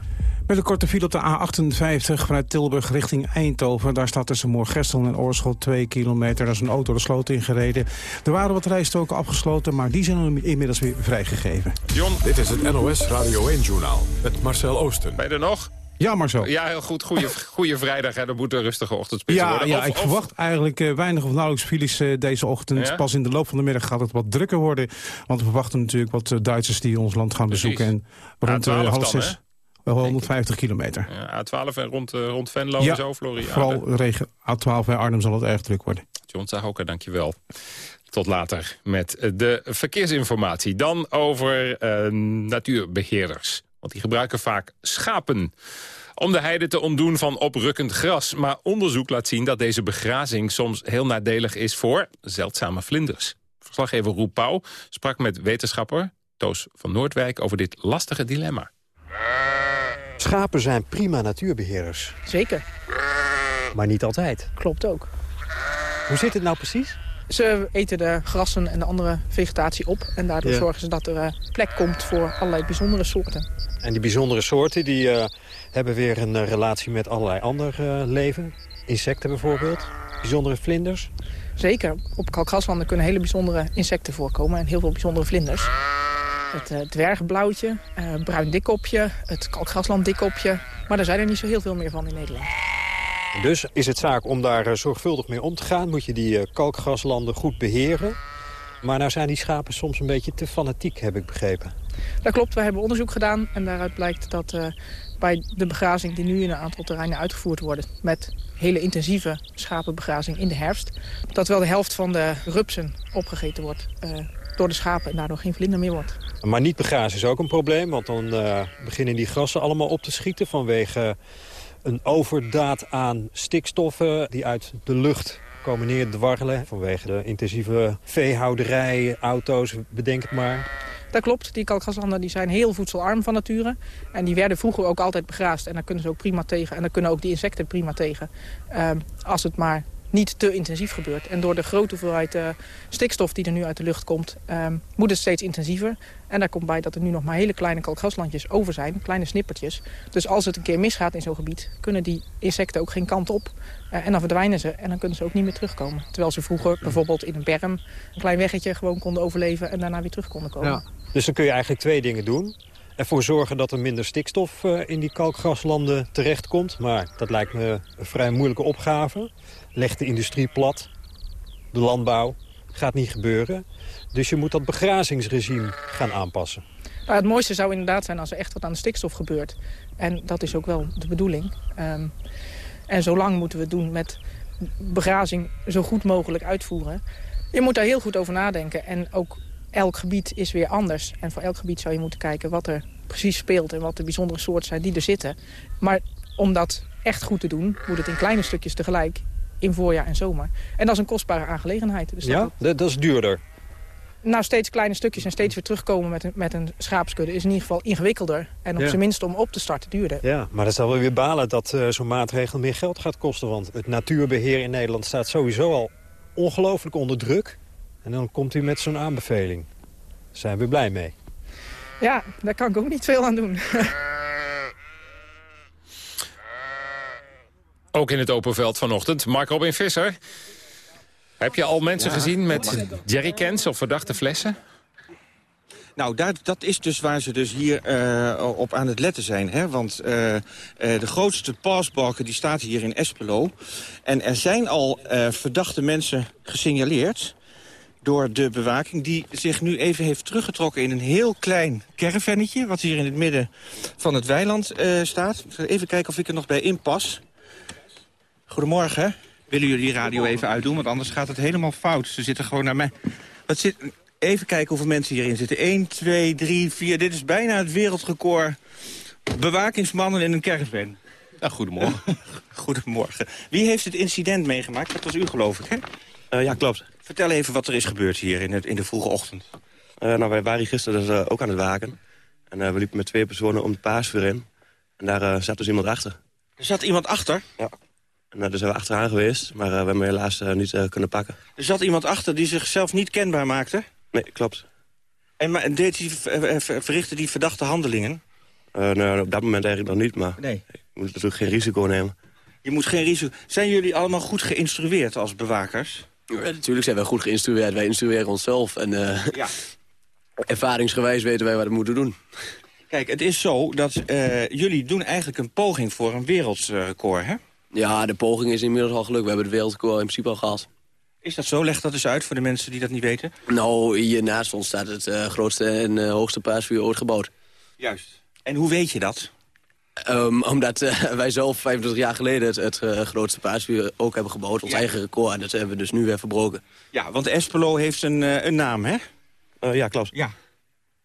Met een korte file op de A58 vanuit Tilburg richting Eindhoven. Daar staat tussen Moorgestel en Oorschot 2 kilometer. Daar is een auto de sloot ingereden. Er waren wat rijstoken afgesloten, maar die zijn inmiddels weer vrijgegeven. John, dit is het NOS Radio 1-journaal met Marcel Oosten. Je er nog? Ja, maar zo. Ja, heel goed. Goeie, goeie vrijdag. Hè. Dat moet een rustige ochtendspits ja, worden. Ja, Of- ik of- verwacht eigenlijk eh, weinig of nauwelijks files eh, deze ochtend. Ja? Pas in de loop van de middag gaat het wat drukker worden. Want we verwachten natuurlijk wat eh, Duitsers die ons land gaan Precies. bezoeken. En rond A12 half zes, wel 150 kilometer. Ja, A12 en rond, rond Venlo Ja, en zo, Floriade. Vooral regen A12 bij Arnhem zal het erg druk worden. John Zahoka, dankjewel. Tot later met de verkeersinformatie. Dan over eh, natuurbeheerders. Want die gebruiken vaak schapen om de heide te ontdoen van oprukkend gras. Maar onderzoek laat zien dat deze begrazing soms heel nadelig is voor zeldzame vlinders. Verslaggever Roep Pauw sprak met wetenschapper Toos van Noordwijk over dit lastige dilemma. Schapen zijn prima natuurbeheerders. Zeker, Maar niet altijd. klopt ook. Hoe zit het nou precies? Ze eten de grassen en de andere vegetatie op. En daardoor Ja. zorgen ze dat er eh, plek komt voor allerlei bijzondere soorten. En die bijzondere soorten die, eh, hebben weer een eh, relatie met allerlei ander leven. Insecten bijvoorbeeld. Bijzondere vlinders. Zeker, op kalkgraslanden kunnen hele bijzondere insecten voorkomen. En heel veel bijzondere vlinders. Het dwergblauwtje, bruin dikkopje, het kalkgrasland dikkopje. Maar daar zijn er niet zo heel veel meer van in Nederland. Dus is het zaak om daar eh, zorgvuldig mee om te gaan. Moet je die eh, kalkgraslanden goed beheren. Maar nou zijn die schapen soms een beetje te fanatiek, heb ik begrepen. Dat klopt, we hebben onderzoek gedaan en daaruit blijkt dat eh, bij de begrazing die nu in een aantal terreinen uitgevoerd worden... met hele intensieve schapenbegrazing in de herfst... dat wel de helft van de rupsen opgegeten wordt door de schapen en daardoor geen vlinder meer wordt. Maar niet begrazen is ook een probleem, want dan beginnen die grassen allemaal op te schieten... vanwege een overdaad aan stikstoffen die uit de lucht komen neerdwarrelen... vanwege de intensieve veehouderij, auto's, bedenk het maar. Dat klopt, die kalkgraslanden die zijn heel voedselarm van nature. En die werden vroeger ook altijd begraasd en daar kunnen ze ook prima tegen. En daar kunnen ook die insecten prima tegen. Ehm, als het maar niet te intensief gebeurt. En door de grote hoeveelheid eh, stikstof die er nu uit de lucht komt... ehm, moet het steeds intensiever. En daar komt bij dat er nu nog maar hele kleine kalkgraslandjes over zijn. Kleine snippertjes. Dus als het een keer misgaat in zo'n gebied... kunnen die insecten ook geen kant op. Eh, en dan verdwijnen ze en dan kunnen ze ook niet meer terugkomen. Terwijl ze vroeger bijvoorbeeld in een berm... een klein weggetje gewoon konden overleven... en daarna weer terug konden komen. Dus dan kun je eigenlijk twee dingen doen. Ervoor zorgen dat er minder stikstof eh, in die kalkgraslanden terechtkomt. Maar dat lijkt me een vrij moeilijke opgave. Leg de industrie plat. De landbouw. Gaat niet gebeuren. Dus je moet dat begrazingsregime gaan aanpassen. Het mooiste zou inderdaad zijn als er echt wat aan de stikstof gebeurt. En dat is ook wel de bedoeling. Ehm, en zolang moeten we het doen met begrazing zo goed mogelijk uitvoeren. Je moet daar heel goed over nadenken. En ook elk gebied is weer anders. En voor elk gebied zou je moeten kijken wat er precies speelt... en wat de bijzondere soorten zijn die er zitten. Maar om dat echt goed te doen, moet het in kleine stukjes tegelijk... in voorjaar en zomer. En dat is een kostbare aangelegenheid. Dus Ja, dat, dat is duurder. nou, steeds kleine stukjes en steeds weer terugkomen met een, met een schaapskudde... is in ieder geval ingewikkelder. En op Ja. zijn minst om op te starten duurder. Ja, maar dat zal wel weer balen dat eh, zo'n maatregel meer geld gaat kosten. Want het natuurbeheer in Nederland staat sowieso al ongelooflijk onder druk. En dan komt u met zo'n aanbeveling. Daar zijn we blij mee. Ja, daar kan ik ook niet veel aan doen. [LAUGHS] Ook in het open veld vanochtend. Mark Robin Visser. Heb je al mensen Ja. gezien met jerrycans of verdachte flessen? Nou, daar, dat is dus waar ze dus hier eh, op aan het letten zijn. Hè? Want eh, eh, de grootste pasbalken die staat hier in Espelo. En er zijn al verdachte mensen gesignaleerd. door de bewaking... die zich nu even heeft teruggetrokken in een heel klein caravannetje... wat hier in het midden van het weiland staat. Even kijken of ik er nog bij inpas. Goedemorgen. Willen jullie die radio even uitdoen? Want anders gaat het helemaal fout. Ze zitten gewoon naar mij. Wat zit... Even kijken hoeveel mensen hierin zitten. 1, 2, 3, 4. Dit is bijna het wereldrecord bewakingsmannen in een caravan. Ja, goedemorgen. [LAUGHS] goedemorgen. Wie heeft het incident meegemaakt? Dat was u, geloof ik, hè? Uh, ja, klopt. Vertel even wat er is gebeurd hier in, het, in de vroege ochtend. Uh, nou, wij waren hier gisteren dus, uh, ook aan het waken. En we liepen met twee personen om de paasvuur in. En daar zat dus iemand achter. Er zat iemand achter? Ja. En daar zijn we achteraan geweest, maar we hebben hem helaas niet kunnen pakken. Er zat iemand achter die zichzelf niet kenbaar maakte? Nee, klopt. En maar, deed hij, verrichtte die verdachte handelingen? nou, op dat moment eigenlijk nog niet, maar nee. je moet natuurlijk geen risico nemen. Je moet geen risico... Zijn jullie allemaal goed geïnstrueerd als bewakers? Ja, natuurlijk zijn wij goed geïnstrueerd. Wij instrueren onszelf. En uh, ja. [LAUGHS] ervaringsgewijs weten wij wat we moeten doen. Kijk, het is zo dat uh, jullie doen eigenlijk een poging voor een wereldrecord, hè? Ja, de poging is inmiddels al gelukt. We hebben het wereldrecord in principe al gehad. Is dat zo? Leg dat eens uit voor de mensen die dat niet weten. Nou, hier naast ons staat het uh, grootste en uh, hoogste paasvuur ooit gebouwd. Juist. En hoe weet je dat? Um, omdat uh, [LAUGHS] wij zelf 25 jaar geleden het, het uh, grootste paasvuur ook hebben gebouwd. Ons ja. eigen record. En dat hebben we dus nu weer verbroken. Ja, want Espelo heeft een, uh, een naam, hè? ja, klopt. Ja.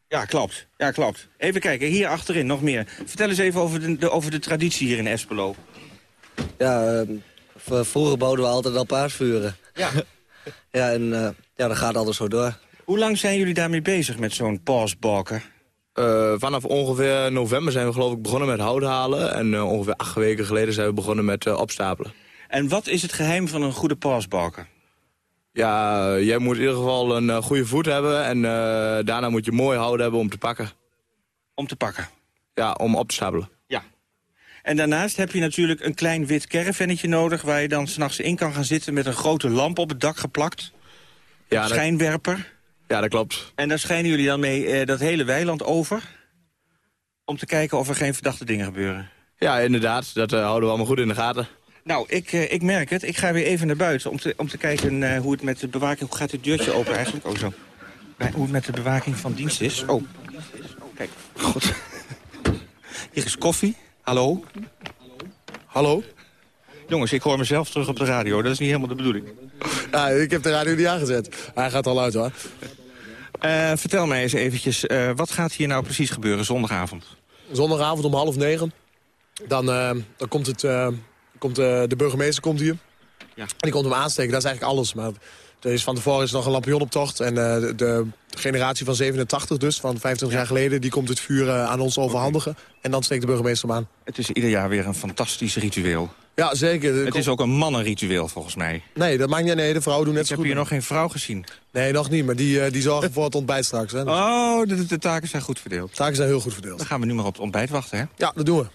Ja, klopt. Ja, klopt. Even kijken, hier achterin nog meer. Vertel eens even over de, de over de traditie hier in Espelo. Ja, uh, vroeger bouwden we altijd al paasvuren. Ja. [LAUGHS] ja, en ja, dat gaat altijd zo door. Hoe lang zijn jullie daarmee bezig met zo'n paasbalken? Uh, vanaf ongeveer november zijn we geloof ik begonnen met hout halen. En uh, ongeveer acht weken geleden zijn we begonnen met uh, opstapelen. En wat is het geheim van een goede paasbalken? Ja, jij moet in ieder geval een goede voet hebben. En daarna moet je mooi hout hebben om te pakken. Om te pakken? Ja, om op te stapelen. En daarnaast heb je natuurlijk een klein wit caravannetje nodig... waar je dan s'nachts in kan gaan zitten met een grote lamp op het dak geplakt. Ja, een schijnwerper. Ja, dat klopt. En daar schijnen jullie dan mee eh, dat hele weiland over... om te kijken of er geen verdachte dingen gebeuren? Ja, inderdaad. Dat uh, houden we allemaal goed in de gaten. Nou, ik, uh, ik merk het. Ik ga weer even naar buiten om te, om te kijken uh, hoe het met de bewaking... Hoe gaat dit deurtje open eigenlijk? Oh, zo. Hoe het met de bewaking van dienst is. Oh, kijk. Goed. [LAUGHS] Hier is koffie. Hallo? Hallo? Jongens, ik hoor mezelf terug op de radio. Dat is niet helemaal de bedoeling. Ja, ik heb de radio niet aangezet. Hij gaat al uit, hoor. Uh, vertel mij eens eventjes, uh, wat gaat hier nou precies gebeuren zondagavond? Zondagavond om half negen. Dan, uh, dan komt, het, komt de burgemeester komt hier. Ja. En die komt hem aansteken, dat is eigenlijk alles. Maar er is van tevoren is nog een lampionoptocht. En de, de, generatie van 87 dus, van 25 ja. jaar geleden... die komt het vuur aan ons overhandigen. Okay. En dan steekt de burgemeester hem aan. Het is ieder jaar weer een fantastisch ritueel. Ja, zeker. Het is ook een mannenritueel, volgens mij. Nee, dat maakt niet. Nee, de vrouw doet net Ik zo heb goed. hier nog geen vrouw gezien. Nee, nog niet, maar die, uh, die zorgen voor het ontbijt straks. Hè, dus. Oh, de, de, taken zijn goed verdeeld. De taken zijn heel goed verdeeld. Dan gaan we nu maar op het ontbijt wachten, hè? Ja, dat doen we.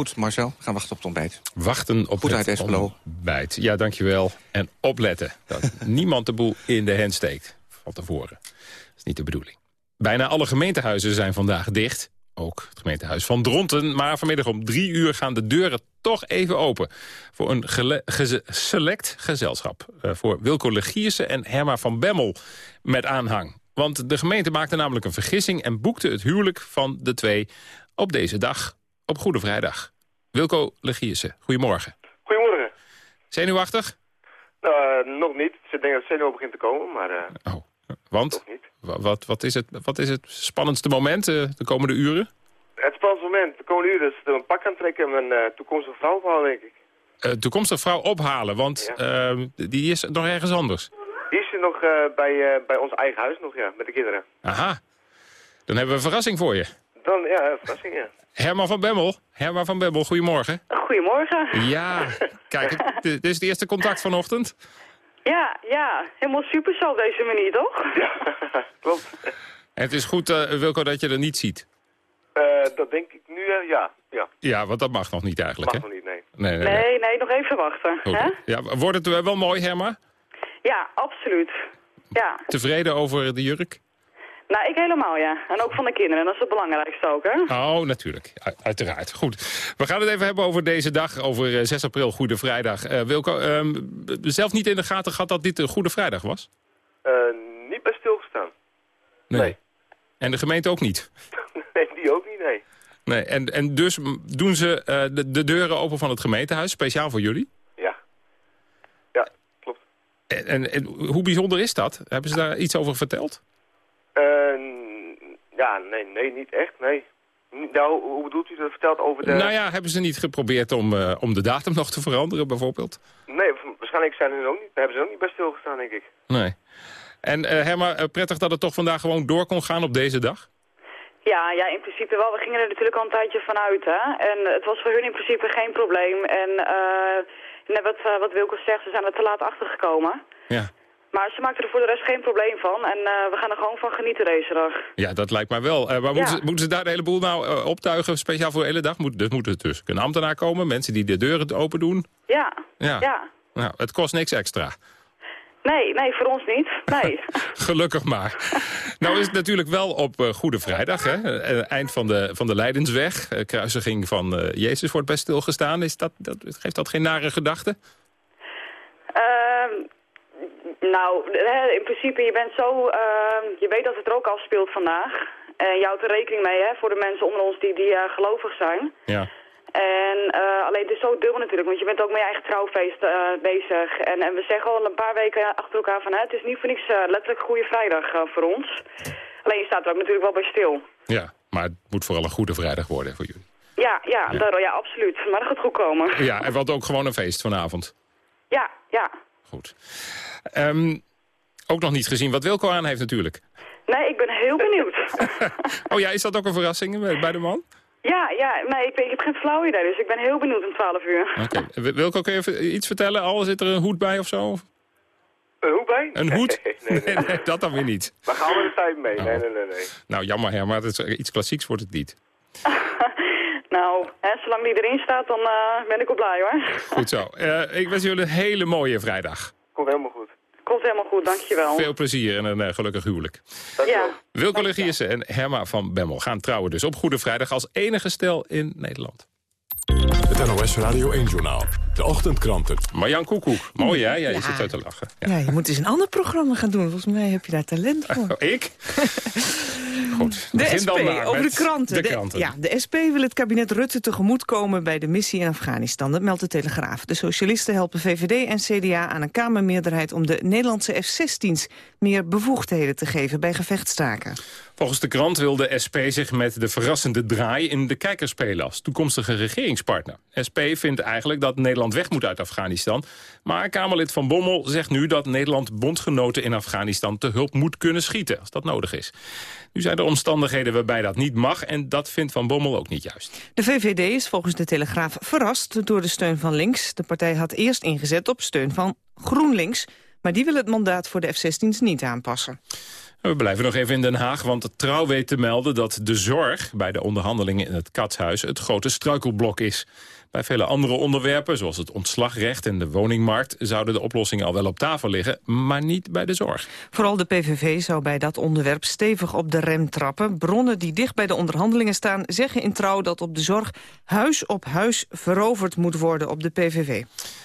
Goed, Marcel. We gaan wachten op het ontbijt. Wachten op goed het ontbijt. Ja, dankjewel. En opletten dat [LAUGHS] niemand de boel in de hand steekt van tevoren. Dat is niet de bedoeling. Bijna alle gemeentehuizen zijn vandaag dicht ook het gemeentehuis van Dronten. Maar vanmiddag om drie uur gaan de deuren toch even open... voor een geze select gezelschap. Uh, voor Wilco Legiersen en Herma van Bemmel met aanhang. Want de gemeente maakte namelijk een vergissing... en boekte het huwelijk van de twee op deze dag, op Goede Vrijdag. Wilco Legiersen, goedemorgen. Goedemorgen. Zenuwachtig? Uh, nog niet. Ik denk dat zenuw begint te komen, maar... Uh, oh. Want? Wat, wat, is het, wat is het spannendste moment uh, de komende uren? Het spannendste moment de komende uren is een pak aan trekken en mijn toekomstige vrouw ophalen, denk ik. Toekomstige vrouw ophalen, want ja. die is nog ergens anders? Die is nog bij, bij ons eigen huis nog, ja, met de kinderen. Aha. Dan hebben we een verrassing voor je. Dan, ja, een verrassing, ja. Herman van Bemmel. Herman van Bemmel, goedemorgen. Goedemorgen. Ja, kijk, dit [LAUGHS] is het eerste contact vanochtend. Ja, ja, helemaal super zo op deze manier, toch? Ja, [LAUGHS] klopt. En het is goed, uh, Wilco, dat je er niet ziet. Uh, dat denk ik nu, uh, ja, ja. Ja, want dat mag nog niet eigenlijk, mag hè? nog niet, nee. Nee, nee, nee, nee, nee nog even wachten. Hè? Ja, wordt het wel mooi, Herma? Ja, absoluut. Ja. Tevreden over de jurk? Nou, ik helemaal, ja. En ook van de kinderen, dat is het belangrijkste ook, hè? Oh, natuurlijk. U uiteraard. Goed. We gaan het even hebben over deze dag, over 6 april, Goede Vrijdag. Uh, Wilco, um, zelf niet in de gaten gehad dat dit een Goede Vrijdag was? Uh, Nee. En de gemeente ook niet? [LAUGHS] Nee, die ook niet, nee. Nee, en, en dus doen ze eh, de, de deuren open van het gemeentehuis, speciaal voor jullie? Ja. Ja, klopt. En, en, en hoe bijzonder is dat? Hebben ze daar iets over verteld? Eh, ja, nee, nee, niet echt, nee. Nou, hoe bedoelt u dat verteld over de... Nou ja, hebben ze niet geprobeerd om, eh, om de datum nog te veranderen bijvoorbeeld? Nee, waarschijnlijk zijn ze ook niet, daar hebben ze ook niet bij stilgestaan, denk ik. Nee. En uh, Herma, uh, prettig dat het toch vandaag gewoon door kon gaan op deze dag? Ja, ja, in principe wel. We gingen er natuurlijk al een tijdje vanuit, hè. En het was voor hun in principe geen probleem. En net wat, wat Wilco zegt, ze zijn er te laat achtergekomen. Ja. Maar ze maakten er voor de rest geen probleem van. En uh, we gaan er gewoon van genieten deze dag. Ja, dat lijkt mij wel. Uh, maar moeten, ze, moeten, ze, daar de hele boel nou uh, optuigen, speciaal voor de hele dag? Moet, dus moet er dus een ambtenaar komen, mensen die de deuren open doen? Ja. ja. ja. Nou, het kost niks extra. Nee, nee, voor ons niet. Nee. [LAUGHS] Gelukkig maar. nou is het natuurlijk wel op Goede Vrijdag, hè? eind van de, van de Leidensweg. kruisiging van Jezus wordt best stilgestaan. Is dat, dat, geeft dat geen nare gedachte? Ehm, nou, in principe, je bent zo... Uh, je weet dat het er ook afspeelt vandaag. En je houdt er rekening mee, hè, voor de mensen onder ons die, die uh, gelovig zijn. Ja. En uh, alleen het is zo dubbel natuurlijk, want je bent ook met je eigen trouwfeest uh, bezig. En, en we zeggen al een paar weken achter elkaar van, hè, het is niet voor niks letterlijk Goede Vrijdag voor ons. Alleen je staat er ook natuurlijk wel bij stil. Ja, maar het moet vooral een Goede Vrijdag worden voor jullie. Ja, ja, ja. Daar, ja absoluut. Maar dat gaat goed komen. Ja, en wat ook gewoon een feest vanavond. Ja, ja. Goed. Um, ook nog niet gezien wat Wilco aan heeft natuurlijk. Nee, ik ben heel benieuwd. [LAUGHS] oh ja, is dat ook een verrassing bij de man? Ja, ja nee, ik, ik heb geen flauw idee, dus ik ben heel benieuwd om 12 uur. Oké. Okay. Wilco, kun je iets vertellen? Al zit er een hoed bij of zo? Een hoed bij? Een hoed? Nee, [LAUGHS] nee, nee, nee, nee dat dan weer niet. Maar gaan we de tijd mee? Oh. Nee, nee, nee, nee. Nou, jammer hè, maar het is, iets klassieks wordt het niet. [LAUGHS] nou, hè, zolang die erin staat, dan uh, ben ik al blij hoor. Goed zo. Uh, ik wens jullie een hele mooie vrijdag. Komt helemaal goed. Komt helemaal goed, dankjewel. Veel plezier en een uh, gelukkig huwelijk. Ja. Wilco Legiersen en Herma van Bemmel gaan trouwen dus op Goede Vrijdag... als enige stel in Nederland. Het NOS Radio 1-journaal. De ochtendkranten. Marjan Koekoek. Mooi hè? Ja, je ja. zit zo te lachen. Ja. ja. je moet eens een ander programma gaan doen. Volgens mij heb je daar talent voor. [LAUGHS] Ik? [LAUGHS] Goed, de SP, over de kranten. De kranten. De, ja, de SP wil het kabinet Rutte tegemoetkomen bij de missie in Afghanistan. Dat meldt de Telegraaf. De socialisten helpen VVD en CDA aan een Kamermeerderheid... om de Nederlandse F-16's meer bevoegdheden te geven bij gevechtstaken. Volgens de krant wil de SP zich met de verrassende draai in de kijker spelen als toekomstige regeringspartner. SP vindt eigenlijk dat Nederland weg moet uit Afghanistan. Maar Kamerlid Van Bommel zegt nu dat Nederland bondgenoten in Afghanistan te hulp moet kunnen schieten als dat nodig is. Nu zijn er omstandigheden waarbij dat niet mag en dat vindt Van Bommel ook niet juist. De VVD is volgens de Telegraaf verrast door de steun van links. De partij had eerst ingezet op steun van GroenLinks, maar die wil het mandaat voor de F-16's niet aanpassen. We blijven nog even in Den Haag, want trouw weet te melden dat de zorg bij de onderhandelingen in het Katshuis het grote struikelblok is. Bij vele andere onderwerpen, zoals het ontslagrecht en de woningmarkt... zouden de oplossingen al wel op tafel liggen, maar niet bij de zorg. Vooral de PVV zou bij dat onderwerp stevig op de rem trappen. Bronnen die dicht bij de onderhandelingen staan zeggen in trouw... dat op de zorg huis op huis veroverd moet worden op de PVV.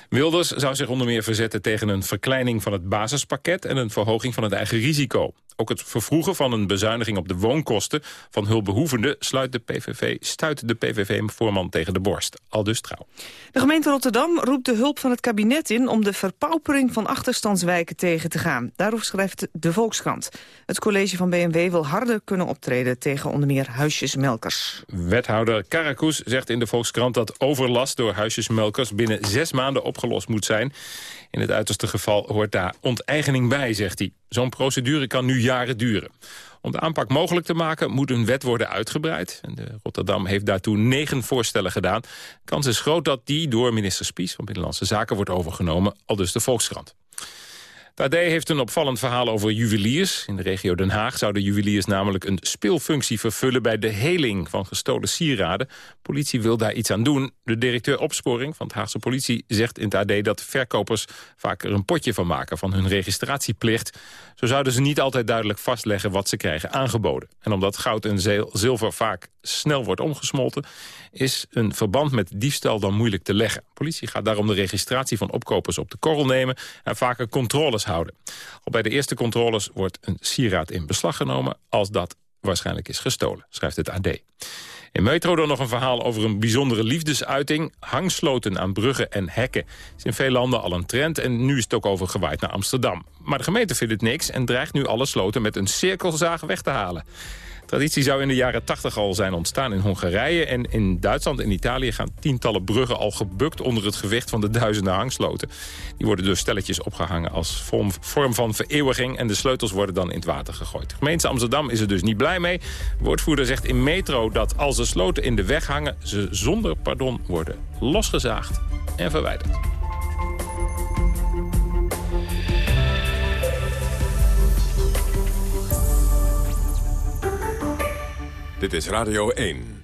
Wilders zou zich onder meer verzetten tegen een verkleining van het basispakket... en een verhoging van het eigen risico. Ook het vervroegen van een bezuiniging op de woonkosten van hulpbehoevenden... sluit de PVV, stuit de PVV-voorman tegen de borst. Al dus trouw. De gemeente Rotterdam roept de hulp van het kabinet in... om de verpaupering van achterstandswijken tegen te gaan. Daarover schrijft de Volkskrant. Het college van BMW wil harder kunnen optreden... tegen onder meer huisjesmelkers. Wethouder Karakus zegt in de Volkskrant dat overlast door huisjesmelkers... binnen zes maanden opgelost moet zijn. In het uiterste geval hoort daar onteigening bij, zegt hij. Zo'n procedure kan nu jaren duren. Om de aanpak mogelijk te maken moet een wet worden uitgebreid. En de Rotterdam heeft daartoe negen voorstellen gedaan. Kans is groot dat die door minister Spies van Binnenlandse Zaken wordt overgenomen, al dus de Volkskrant. AD heeft een opvallend verhaal over juweliers. In de regio Den Haag zouden juweliers namelijk een speelfunctie vervullen... bij de heling van gestolen sieraden. Politie wil daar iets aan doen. De directeur opsporing van het Haagse politie zegt in het AD... dat verkopers vaak er een potje van maken van hun registratieplicht. Zo zouden ze niet altijd duidelijk vastleggen wat ze krijgen aangeboden. En omdat goud en zilver vaak snel wordt omgesmolten... is een verband met diefstal dan moeilijk te leggen. Politie gaat daarom de registratie van opkopers op de korrel nemen... en vaker controles Al bij de eerste controles wordt een sieraad in beslag genomen... als dat waarschijnlijk is gestolen, schrijft het AD. In Metro dan nog een verhaal over een bijzondere liefdesuiting. Hangsloten aan bruggen en hekken is in veel landen al een trend... en nu is het ook overgewaaid naar Amsterdam. Maar de gemeente vindt het niks en dreigt nu alle sloten met een cirkelzaag weg te halen traditie zou in de jaren 80 al zijn ontstaan in Hongarije. En in Duitsland en Italië gaan tientallen bruggen al gebukt onder het gewicht van de duizenden hangsloten. Die worden dus stelletjes opgehangen als vorm, vorm van vereeuwiging. En de sleutels worden dan in het water gegooid. De gemeente Amsterdam is er dus niet blij mee. De woordvoerder zegt in Metro dat als de sloten in de weg hangen... ze zonder pardon worden losgezaagd en verwijderd. Dit is Radio 1.